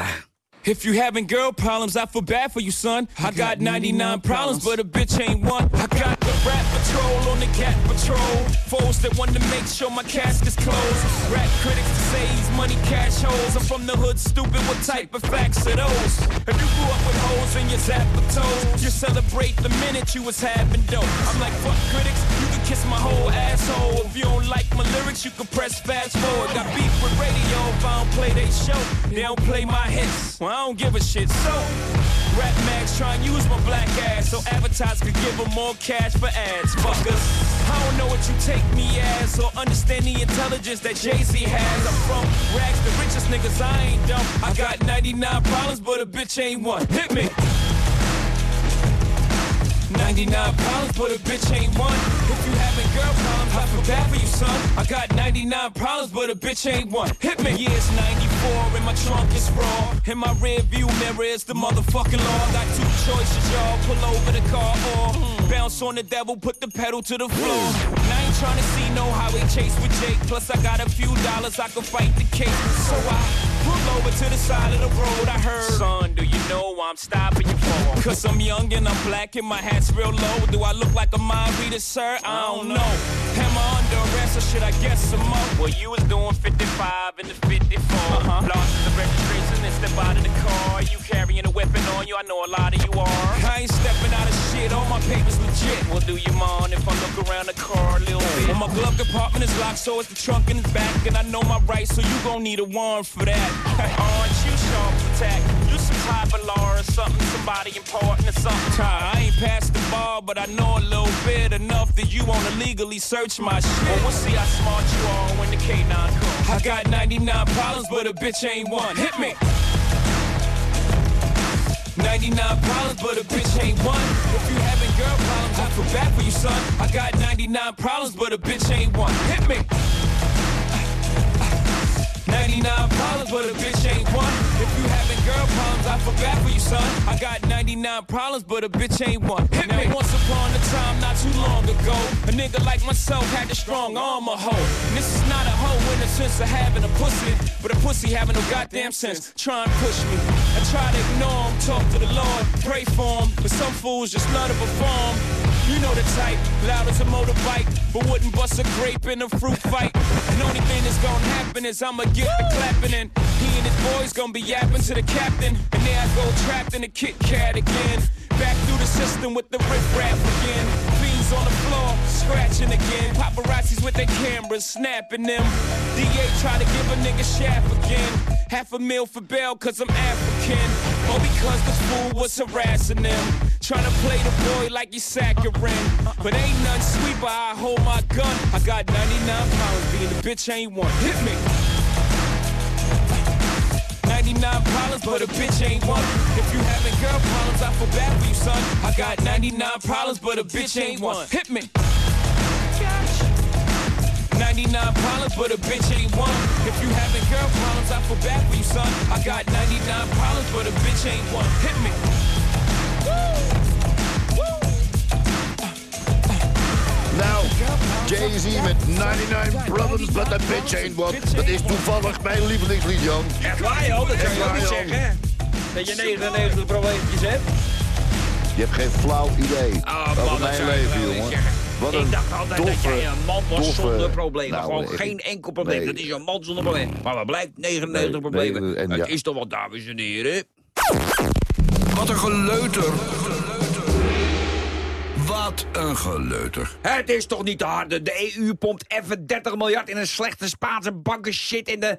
If you having girl problems, I feel bad for you, son. I got 99 problems, but a bitch ain't one. I got rap patrol on the cat patrol. Foes that want to make sure my cask is closed. Rap critics to say he's money cash holes. I'm from the hood, stupid. What type of facts are those? If you grew up with hoes in your zapper toes, you celebrate the minute you was having dope. I'm like, fuck critics, you can kiss my whole asshole. If you don't like my lyrics, you can press fast forward. Got beef with radio if I don't play they show. They don't play my hits. Well, I don't give a shit. So, rap mags try and use my black ass so advertisers could give them more cash for ads. Fuckers, I don't know what you take me as or understand the intelligence that Jay-Z has. I'm from rags, the richest niggas, I ain't dumb. I got 99 problems, but a bitch ain't one. Hit me. 99 problems, but a bitch ain't one. If you having girl problems, I feel bad for you, son. I got 99 problems, but a bitch ain't one. Hit me. Yeah, it's 94 and my trunk is raw. In my rear view mirror is the motherfucking law. Got two choices, y'all. Pull over the car or bounce on the devil, put the pedal to the floor. And trying to see no highway chase with Jake. Plus, I got a few dollars, I can fight the case. So I pull over to the side of the road. I heard, son, do you know I'm stopping you for? Cause I'm young and I'm black and my hat's real low. Do I look like a mind reader, sir? I don't know. Am I under arrest or should I guess some more? Well, you was doing 55 in the 54. Uh-huh. Lost the registration and step out of the car. You carrying a weapon on you, I know a lot of you are. I ain't stepping out of shit, all my papers legit. Well, do you mind if I look around the car a little bit? Well, my glove compartment is locked, so it's the trunk in the back. And I know my rights, so you gon' need a warrant for that. Aren't you sharp attack? Law or something, somebody important or something. I ain't past the bar, but I know a little bit enough that you wanna legally search my shit. Well, we'll see how smart you are when the K9 comes. I got 99 problems, but a bitch ain't one. Hit me. 99 problems, but a bitch ain't one. If you having girl problems, I feel bad for you, son. I got 99 problems, but a bitch ain't one. Hit me. 99 problems, but a bitch ain't one. I feel bad for you, son. I got 99 problems, but a bitch ain't one. Hit now, me. Once upon a time, not too long ago. A nigga like myself had a strong arm, a hoe. And this is not a hoe in the sense of having a pussy, but a pussy having no goddamn sense. Try and push me. I try to ignore him, talk to the Lord, pray for him, but some fools just love to perform. You know the type, loud as a motorbike, but wouldn't bust a grape in a fruit fight. And only thing that's gonna happen is I'ma get the clapping and he and his boys gonna be yapping to the captain. And there I go trapped in a Kit Kat again. Back through the system with the rip rap again. Fiends on the floor, scratching again. Paparazzis with their cameras, snapping them. DA try to give a nigga shaft again. Half a meal for bail, cause I'm African. Or because the fool was harassing them. Trying to play the boy like he's saccharine. But ain't none sweet, but I hold my gun. I got 99 pounds, being a bitch ain't one. Hit me. 99 problems, but a bitch ain't one. If you having girl problems, I feel bad for you, son. I got 99 problems, but a bitch ain't one. Hit me. 99 problems, but a bitch ain't one. If you having girl problems, I feel bad for you, son. I got 99 problems, but a bitch ain't one. Hit me. Nou, Jay-Z met 99 Problems, but a bitch ain't one. Dat is toevallig mijn lievelingslied, Jan. Echt waar, joh? Dat kan je ook niet zeggen, hè? Dat je 99 probleempjes hebt. Je hebt geen flauw idee Ah, over man, mijn leven, jongen. zeggen. Wat ik een dacht altijd doffe, dat jij een man was doffe- zonder problemen. Nou, Gewoon ik- geen enkel probleem. nee. dat is een man zonder probleem. Maar wat blijkt? 99 Nee, problemen. nee, en het ja. is toch wat, dames en heren? Wat een geleuter. Wat een geleuter. Het is toch niet te harde. De EU pompt even 30 miljard in een slechte Spaanse banken shit in de...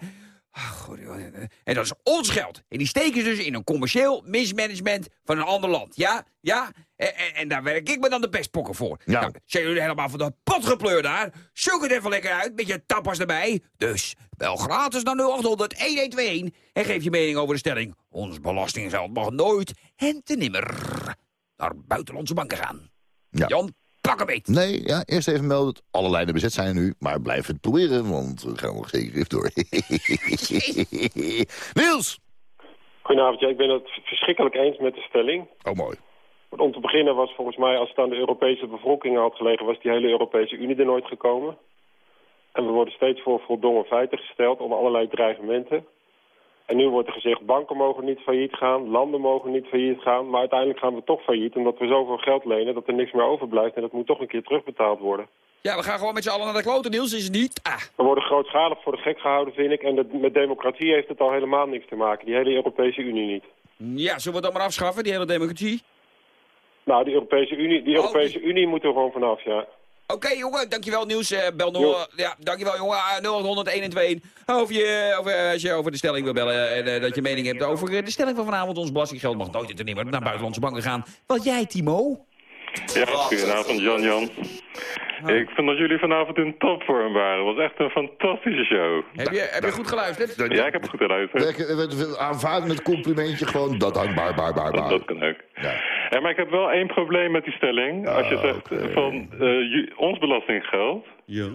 En dat is ons geld. En die steken ze dus in een commercieel mismanagement van een ander land. Ja? Ja? En, en, en daar werk ik me dan de pestpokken voor. Ja. Nou, zijn jullie helemaal van de pot gepleurd daar? Zoek het even lekker uit met je tapas erbij. Dus bel gratis naar 0800 1121 en geef je mening over de stelling. Ons belastinggeld mag nooit en te nimmer naar buitenlandse banken gaan. Ja. Jan, pak hem beet. Nee, ja, eerst even melden dat alle lijnen bezet zijn nu. Maar blijf het proberen, want we gaan nog zeker even door. Niels! Goedenavond, ja, ik ben het verschrikkelijk eens met de stelling. Oh, mooi. Want om te beginnen was volgens mij, als het aan de Europese bevolking had gelegen... was die hele Europese Unie er nooit gekomen. En we worden steeds voor voldongen feiten gesteld om allerlei dreigementen. En nu wordt er gezegd, banken mogen niet failliet gaan, landen mogen niet failliet gaan. Maar uiteindelijk gaan we toch failliet, omdat we zoveel geld lenen dat er niks meer overblijft. En dat moet toch een keer terugbetaald worden. Ja, we gaan gewoon met z'n allen naar de kloten, Niels. Is het niet? Ah. We worden grootschalig voor de gek gehouden, vind ik. En met democratie heeft het al helemaal niks te maken. Die hele Europese Unie niet. Ja, zullen we dat maar afschaffen, die hele democratie? Nou, die Europese Unie, die Oh, Europese Unie moet er gewoon vanaf, ja. Oké, jongen, dankjewel Niels. Eh, bel Jo. 0, ja, dankjewel jongen. Ah, 0800 112. Of je, of, eh, als je over de stelling wil bellen en eh, dat je mening hebt over de stelling van vanavond. Ons belastinggeld mag nooit te nimmer naar buitenlandse banken gaan. Wat jij, Timo? Ja, goedenavond Jan-Jan. Ik vind dat jullie vanavond in topvorm waren. Het was echt een fantastische show. Heb je, heb je goed geluisterd? Ja, ik heb goed geluisterd. Aanvaarden het complimentje gewoon. Dat hangt baar, baar, baar, baar. Dat kan ook. Ja, maar ik heb wel één probleem met die stelling. Als je zegt eh, van eh, ons belastinggeld... Ja.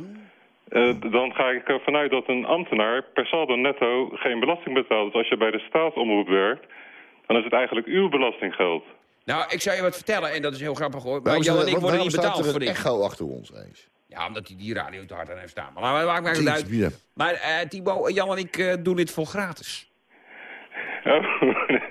eh, dan ga ik ervan uit dat een ambtenaar per saldo netto geen belasting betaalt. Dus als je bij de staatsomroep werkt, dan is het eigenlijk uw belastinggeld. Nou, ik zou je wat vertellen en dat is heel grappig hoor. Maar Jan en ik worden niet betaald staat er voor een dit. echo achter ons eens? Ja, omdat hij die radio te hard aan heeft staan. Maar dat maakt mij uit. Maar eh, Timo, Jan en ik eh, doen dit voor gratis.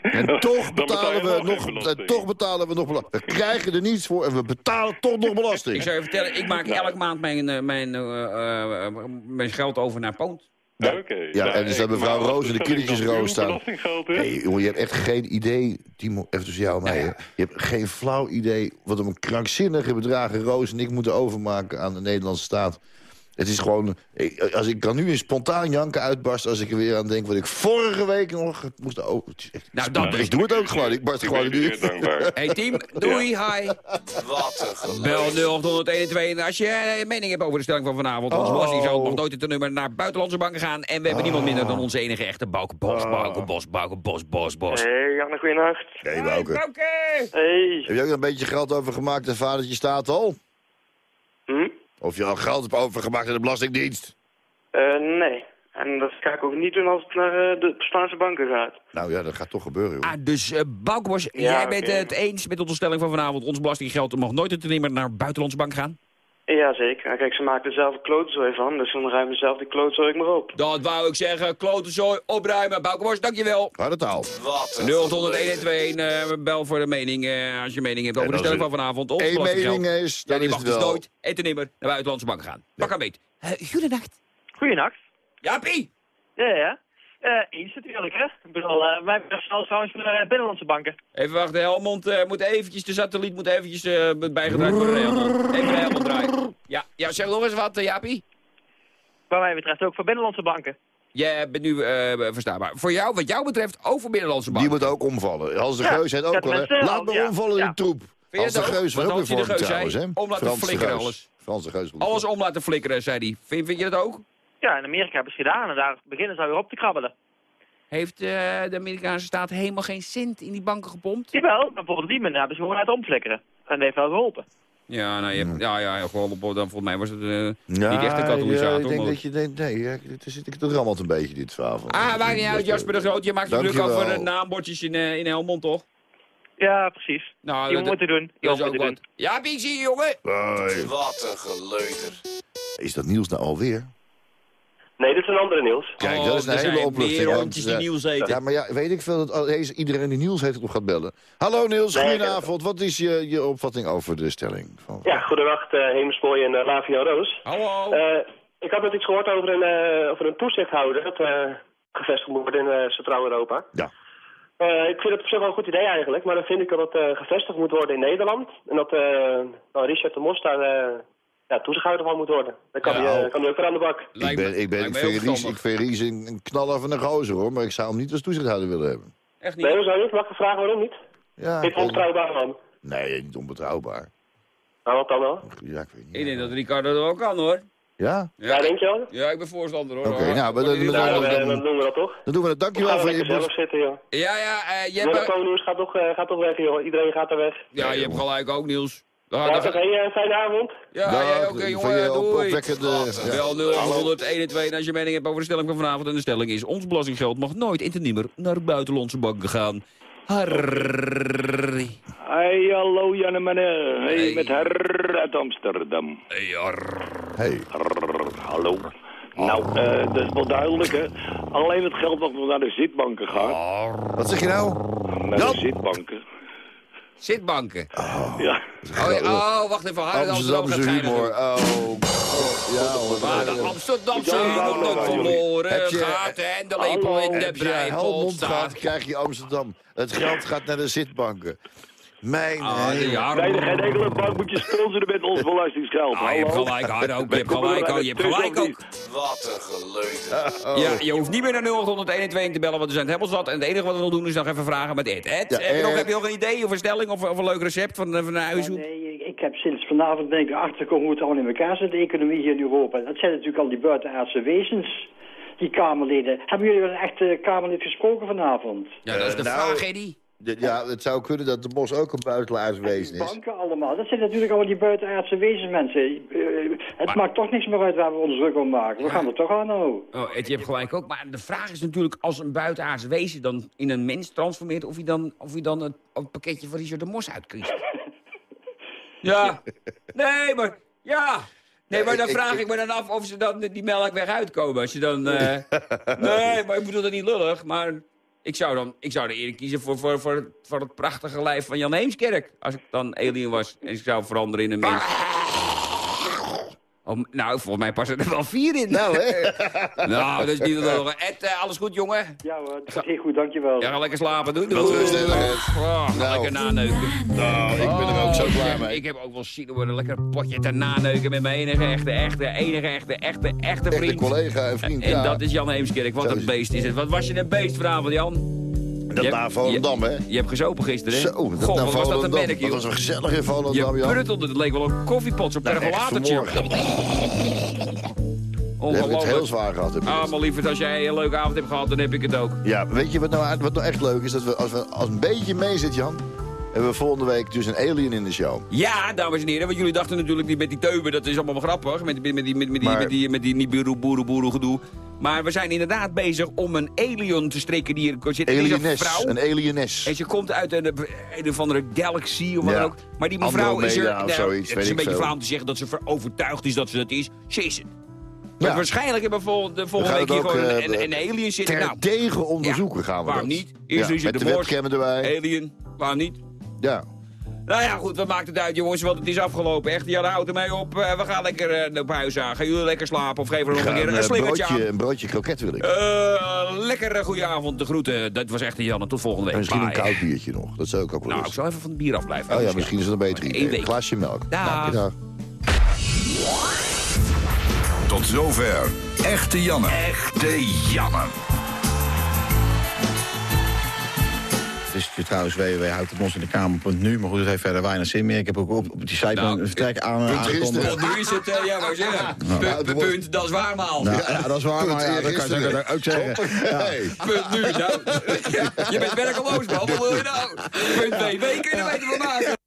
En toch betalen we nog toch betalen we nog belasting. We krijgen er niets voor en we betalen toch nog belasting. Ik zou je vertellen, ik maak elke maand mijn, eh, mijn, eh, eh, mijn geld over naar Poont. Ja, Oké. ja, en er staat maar mevrouw Roos en de kindertjes Roos staan. Nee, jongen, je hebt echt geen idee, Timo, even tussen jou en mij. Je hebt geen flauw idee wat om een krankzinnige bedragen Roos en ik moeten overmaken aan de Nederlandse staat. Het is gewoon, ik, als ik kan nu een spontaan janken uitbarsten als ik er weer aan denk wat ik vorige week nog moest over. Nou, dat ik doe het ook gewoon, ik barst Ik gewoon ben nu. je zeer dankbaar. Hey team, doei, hi. Wat een Bel 0800 als je eh, mening hebt over de stelling van vanavond. Ons Oh. belastinggeld mag nooit het nummer naar buitenlandse banken gaan. En we hebben niemand minder dan onze enige echte Bouke Bos. Bouke Bos, Bouke Bos, Bos, Bos. Hey, Janne, goeienacht. Nee, Bouke. Bouke! Hey. Heb je ook een beetje geld overgemaakt en vadertje staat al? Hm? Of je al geld hebt overgemaakt in de Belastingdienst? Eh, nee. En dat ga ik ook niet doen als het naar eh, de Spaanse banken gaat. Nou ja, dat gaat toch gebeuren, joh. Ah, dus uh, Ja, jij bent het eens met onze stelling van vanavond. Ons belastinggeld mag nooit te nemen naar buitenlandse bank gaan? Ja, zeker. En kijk, ze maken er zelf een klootzooi van, dus dan ruimen ze zelf die klootzooi maar op. Dat wou ik zeggen. Klotenzooi, opruimen. Bouke dankjewel. Harde taal. Wat een 0800 1121, bel voor de mening eh, als je mening hebt over de stelling van vanavond. Één belastinggeld. mening is, ja, dan die is mag het dus wel- nooit en nimmer naar buitenlandse bank gaan. Pak aan beet. Uh, goedenacht. Goeienacht. Jaapie. Ja, ja. Eh eens natuurlijk, hè. Ik bedoel, eh wij hebben zelfs trouwens naar eh, binnenlandse banken. Even wachten, Helmond eh, moet eventjes, de satelliet moet eventjes eh, bijgedraaid worden. Helmond. Even de Helmond draaien. Ja, zeg nog eens wat, eh, Jaapie. Wat mij betreft ook voor binnenlandse banken. Jij bent nu eh, verstaanbaar. Voor jou, wat jou betreft, over binnenlandse bank. Die moet ook omvallen. Hans de Ja, Geus dat ook wel, hè. mensen Laat al, maar ja. omvallen, Ja. die troep. Hans de het ook? Geus was Wat ook weer voor trouwens, hè. Om laten flikkeren Geus. alles. Frans de Geus. Alles om laten flikkeren, zei hij. Vind, vind je dat ook? Ja, in Amerika hebben ze het gedaan en daar beginnen ze weer op te krabbelen. Heeft eh, de Amerikaanse staat helemaal geen cent in die banken gepompt? Jawel, maar bijvoorbeeld die mensen hebben ze gewoon laten omflikkeren. En dat heeft wel geholpen. Ja, nou, je hebt, ja, ja, ja, gewoon op, dan volgens mij was het eh, Ja, niet echt een katalysator. ik denk maar- dat je denkt, nee, ja, het zit ik het rammelt een beetje dit verhaal. van- Ah, maakt niet uit, Jasper de Groot. Je maakt je druk over de naambordjes in, eh, in Helmond, toch? Ja, precies. Nou, Die dat- moeten doen. Moeten wat. doen. Ja, zie je, jongen? Wat een geleuter. Is dat Niels nou alweer? Nee, dit is een andere Niels. Kijk, Oh, dat is er een hele opluchting. want, hondjes die eh, Niels heten. Ja, maar ja, weet ik veel dat iedereen die Niels heeft nog gaat bellen. Hallo Niels, Nee, goedenavond. Wat is je, je opvatting over de stelling? Van... Ja, goedenacht, uh, Hemelsmooi en uh, Lavio Roos. Hallo. Eh, ik had net iets gehoord over een, eh, over een toezichthouder dat eh, gevestigd moet worden in eh, Centraal-Europa. Ja. Eh, ik vind het op zich wel een goed idee eigenlijk, maar dan vind ik dat het eh, gevestigd moet worden in Nederland. En dat eh, nou, Richard de Mos daar eh, ja, toezichthouder van moet worden. Dan kan, Ja, hij, oh. eh, kan hij ook weer aan de bak. Ik ben, ik ben, ik ik een, een knaller van een gozer hoor, maar ik zou hem niet als toezichthouder willen hebben. Echt niet? Nee, hoezo niet? Mag ik vragen waarom niet? Ja, Dit onbetrouwbaar man. Nee, niet onbetrouwbaar. Nou, wat dan wel? Ja, ik weet niet. Ik denk dat Ricardo dat ook kan, hoor. Ja? Ja, denk je wel? Ja, ik ben voorstander, hoor. Oké, nou, maar Hoor dan- je dit dan- Ja, wel? dan, dan- eh, dan doen we dat toch? Dan doen we. We Dankjewel voor we je... zelf zitten, joh. Ja, ja, eh, je hebt... Koningshuis gaat toch, eh, gaat toch weg, joh. Iedereen gaat er weg. Ja, je hebt gelijk ook, Niels. Er- hé, eh, fijne avond. Ja, Dag, jij ook, eh, jongen, op- doei. opwekkende- ja. Wel 0121 als je mening hebt over de stelling van vanavond. En de stelling is, ons belastinggeld mag nooit in te nimmer naar buitenlandse banken gaan. Harry. Hey, hallo Janne. Hey, Hey. met Herr uit Amsterdam. Hey, arr. Hey. Hallo. Nou, eh, dat is wel duidelijk, hè. Alleen het geld mag nog naar de zitbanken gaan. Wat zeg je nou? Naar de zitbanken. Zitbanken. Ja. Oh, ja, oh, wacht even. Gaat Amsterdamse humor. doen. Oh, ja hoor. Maar de Amsterdamse Ja, humor verloren gaat en de lepel in de Helmond staat. gaat, krijg je Amsterdam. Het geld gaat naar de zitbanken. Mijn Ah, ja, Nee, geen enkele bank moet je sponsoren met ons belastingsgeld. Ah, je hebt Hallo. gelijk, Hardo. Je hebt gelijk ook. Je hebt gelijk ook. Wat een geleuter. Ja, je hoeft niet meer naar 0821 te bellen, want we zijn het helemaal zat. En het enige wat we nog doen is nog even vragen met Ed. Ed, Ja, heb, je nog, eh, heb je nog een idee of een stelling of, of een leuk recept van, van een huishoek? Nee, ik- heb sinds vanavond ben ik erachter gekomen hoe het allemaal in elkaar zit, de economie hier in Europa. Dat zijn natuurlijk al die buitenaardse wezens, die Kamerleden. Hebben jullie wel een echte Kamerlid gesproken vanavond? Ja, dat is de nou, vraag, Eddie. De- Ja, het zou kunnen dat de Bos ook een buitenlaars wezen is. Banken allemaal, dat zijn natuurlijk allemaal die buitenaardse wezens, mensen. Eh, het Maar- maakt toch niks meer uit waar we ons druk om maken. We gaan er toch aan nou. Oh, Ed, je hebt gelijk ook. Maar de vraag is natuurlijk, als een buitenaardse wezen dan in een mens transformeert... of hij dan, of hij dan het, het pakketje van Richard de Mos uitkiest. ja. Nee, maar... Ja. Nee, maar dan vraag ik- me dan af of ze dan die melkweg uitkomen. Als je dan... eh, nee, maar ik bedoel dat niet lullig, maar... Ik zou, dan, ik zou er eerder kiezen voor, voor, voor, voor het prachtige lijf van Jan Heemskerk. Als ik dan alien was en ik zou veranderen in een mens. Oh, nou, volgens mij passen er wel vier in. Nou, hè? nou, dat is niet lullig. Ed, eh, alles goed, jongen? Ja hoor, het heel goed, dankjewel. Ja, ga lekker slapen. Doei, doei. Wat rust, hè, Ed. Oh, ga Nou. lekker naneuken. Nou, ik ben er ook zo klaar mee. Ik heb ook wel zin om een lekker potje te naneuken met mijn enige echte, echte, enige echte, echte, echte Echte vriend. collega en vriend, En ja. dat is Jan Heemskerk. Wat een beest is het. Wat was je een beest vanavond, Jan? Dat Je- naar Volendam, hè? Je hebt gezopen gisteren, hè? Zo, dat naar was dat een merk, Dat was wel gezellig in Volendam, Je Jan. pruttelde, het leek wel een koffiepot, zo'n Nou, pergolatertje. vanmorgen. We hebben het heel zwaar gehad. heb ik Ah, maar lieverd, als jij een leuke avond hebt gehad, dan heb ik het ook. Ja, weet je wat nou, wat nou echt leuk is? Dat we, als we als een beetje mee zit, Jan... hebben we volgende week dus een alien in de show. Ja, dames en heren, want jullie dachten natuurlijk die met die teuben, dat is allemaal wel grappig. Met, die- met, die, met, met, die, Maar- met die, met die boeru boeru gedoe. Maar we zijn inderdaad bezig om een alien te strikken die hier zit. Een vrouw. een alienes. En ze komt uit een, een of andere galaxy of wat Ja. dan ook. Maar die mevrouw is er... Nou, zoiets, het is een beetje flauw om te zeggen dat ze ver- overtuigd is dat ze dat is. Ze is het. Maar waarschijnlijk hebben we volgende, volgende week hier ook, gewoon eh, een, een, een alien zitten. Ter Nou, tegen onderzoeken gaan we waarom dat. niet? Eerst Ja, met de de webcam erbij. Alien, waarom niet? Ja. Nou ja, goed, wat maakt het uit, jongens, want het is afgelopen. Echt, ja, houd ermee op. Eh, we gaan lekker eh, op huis aan. Gaan jullie lekker slapen of geven we nog een keer een, een eh, slingertje broodje, aan. een broodje kroket wil ik. Eh, lekker uh, goede avond, de groeten. Dat was echt de Janne. Tot volgende week. en misschien een koud biertje nog. Dat zou ik ook wel Nou, eens. ik zal even van het bier afblijven. Oh ja, misschien is het een beter idee. Een glaasje melk. Dag. Nou, dag. Tot zover. Echte Janne. Echte Janne. Het is trouwens www.houdhetmosindeKamer.nu. Maar goed, dat heeft verder weinig zin meer. Ik heb ook op, op die site Nou, een vertrek aan, Punt aangekondigd. Nu is het, eh, ja, wou ik zeggen. Punt, punt, punt, dat is waar, maal. Nou, ja, dat is waar, maar ja, dat kan zeggen, ook zeggen. Ja. Punt nu, nou. Je bent werkeloos, man. Wat wil je nou? Punt BB, kun je er beter van maken.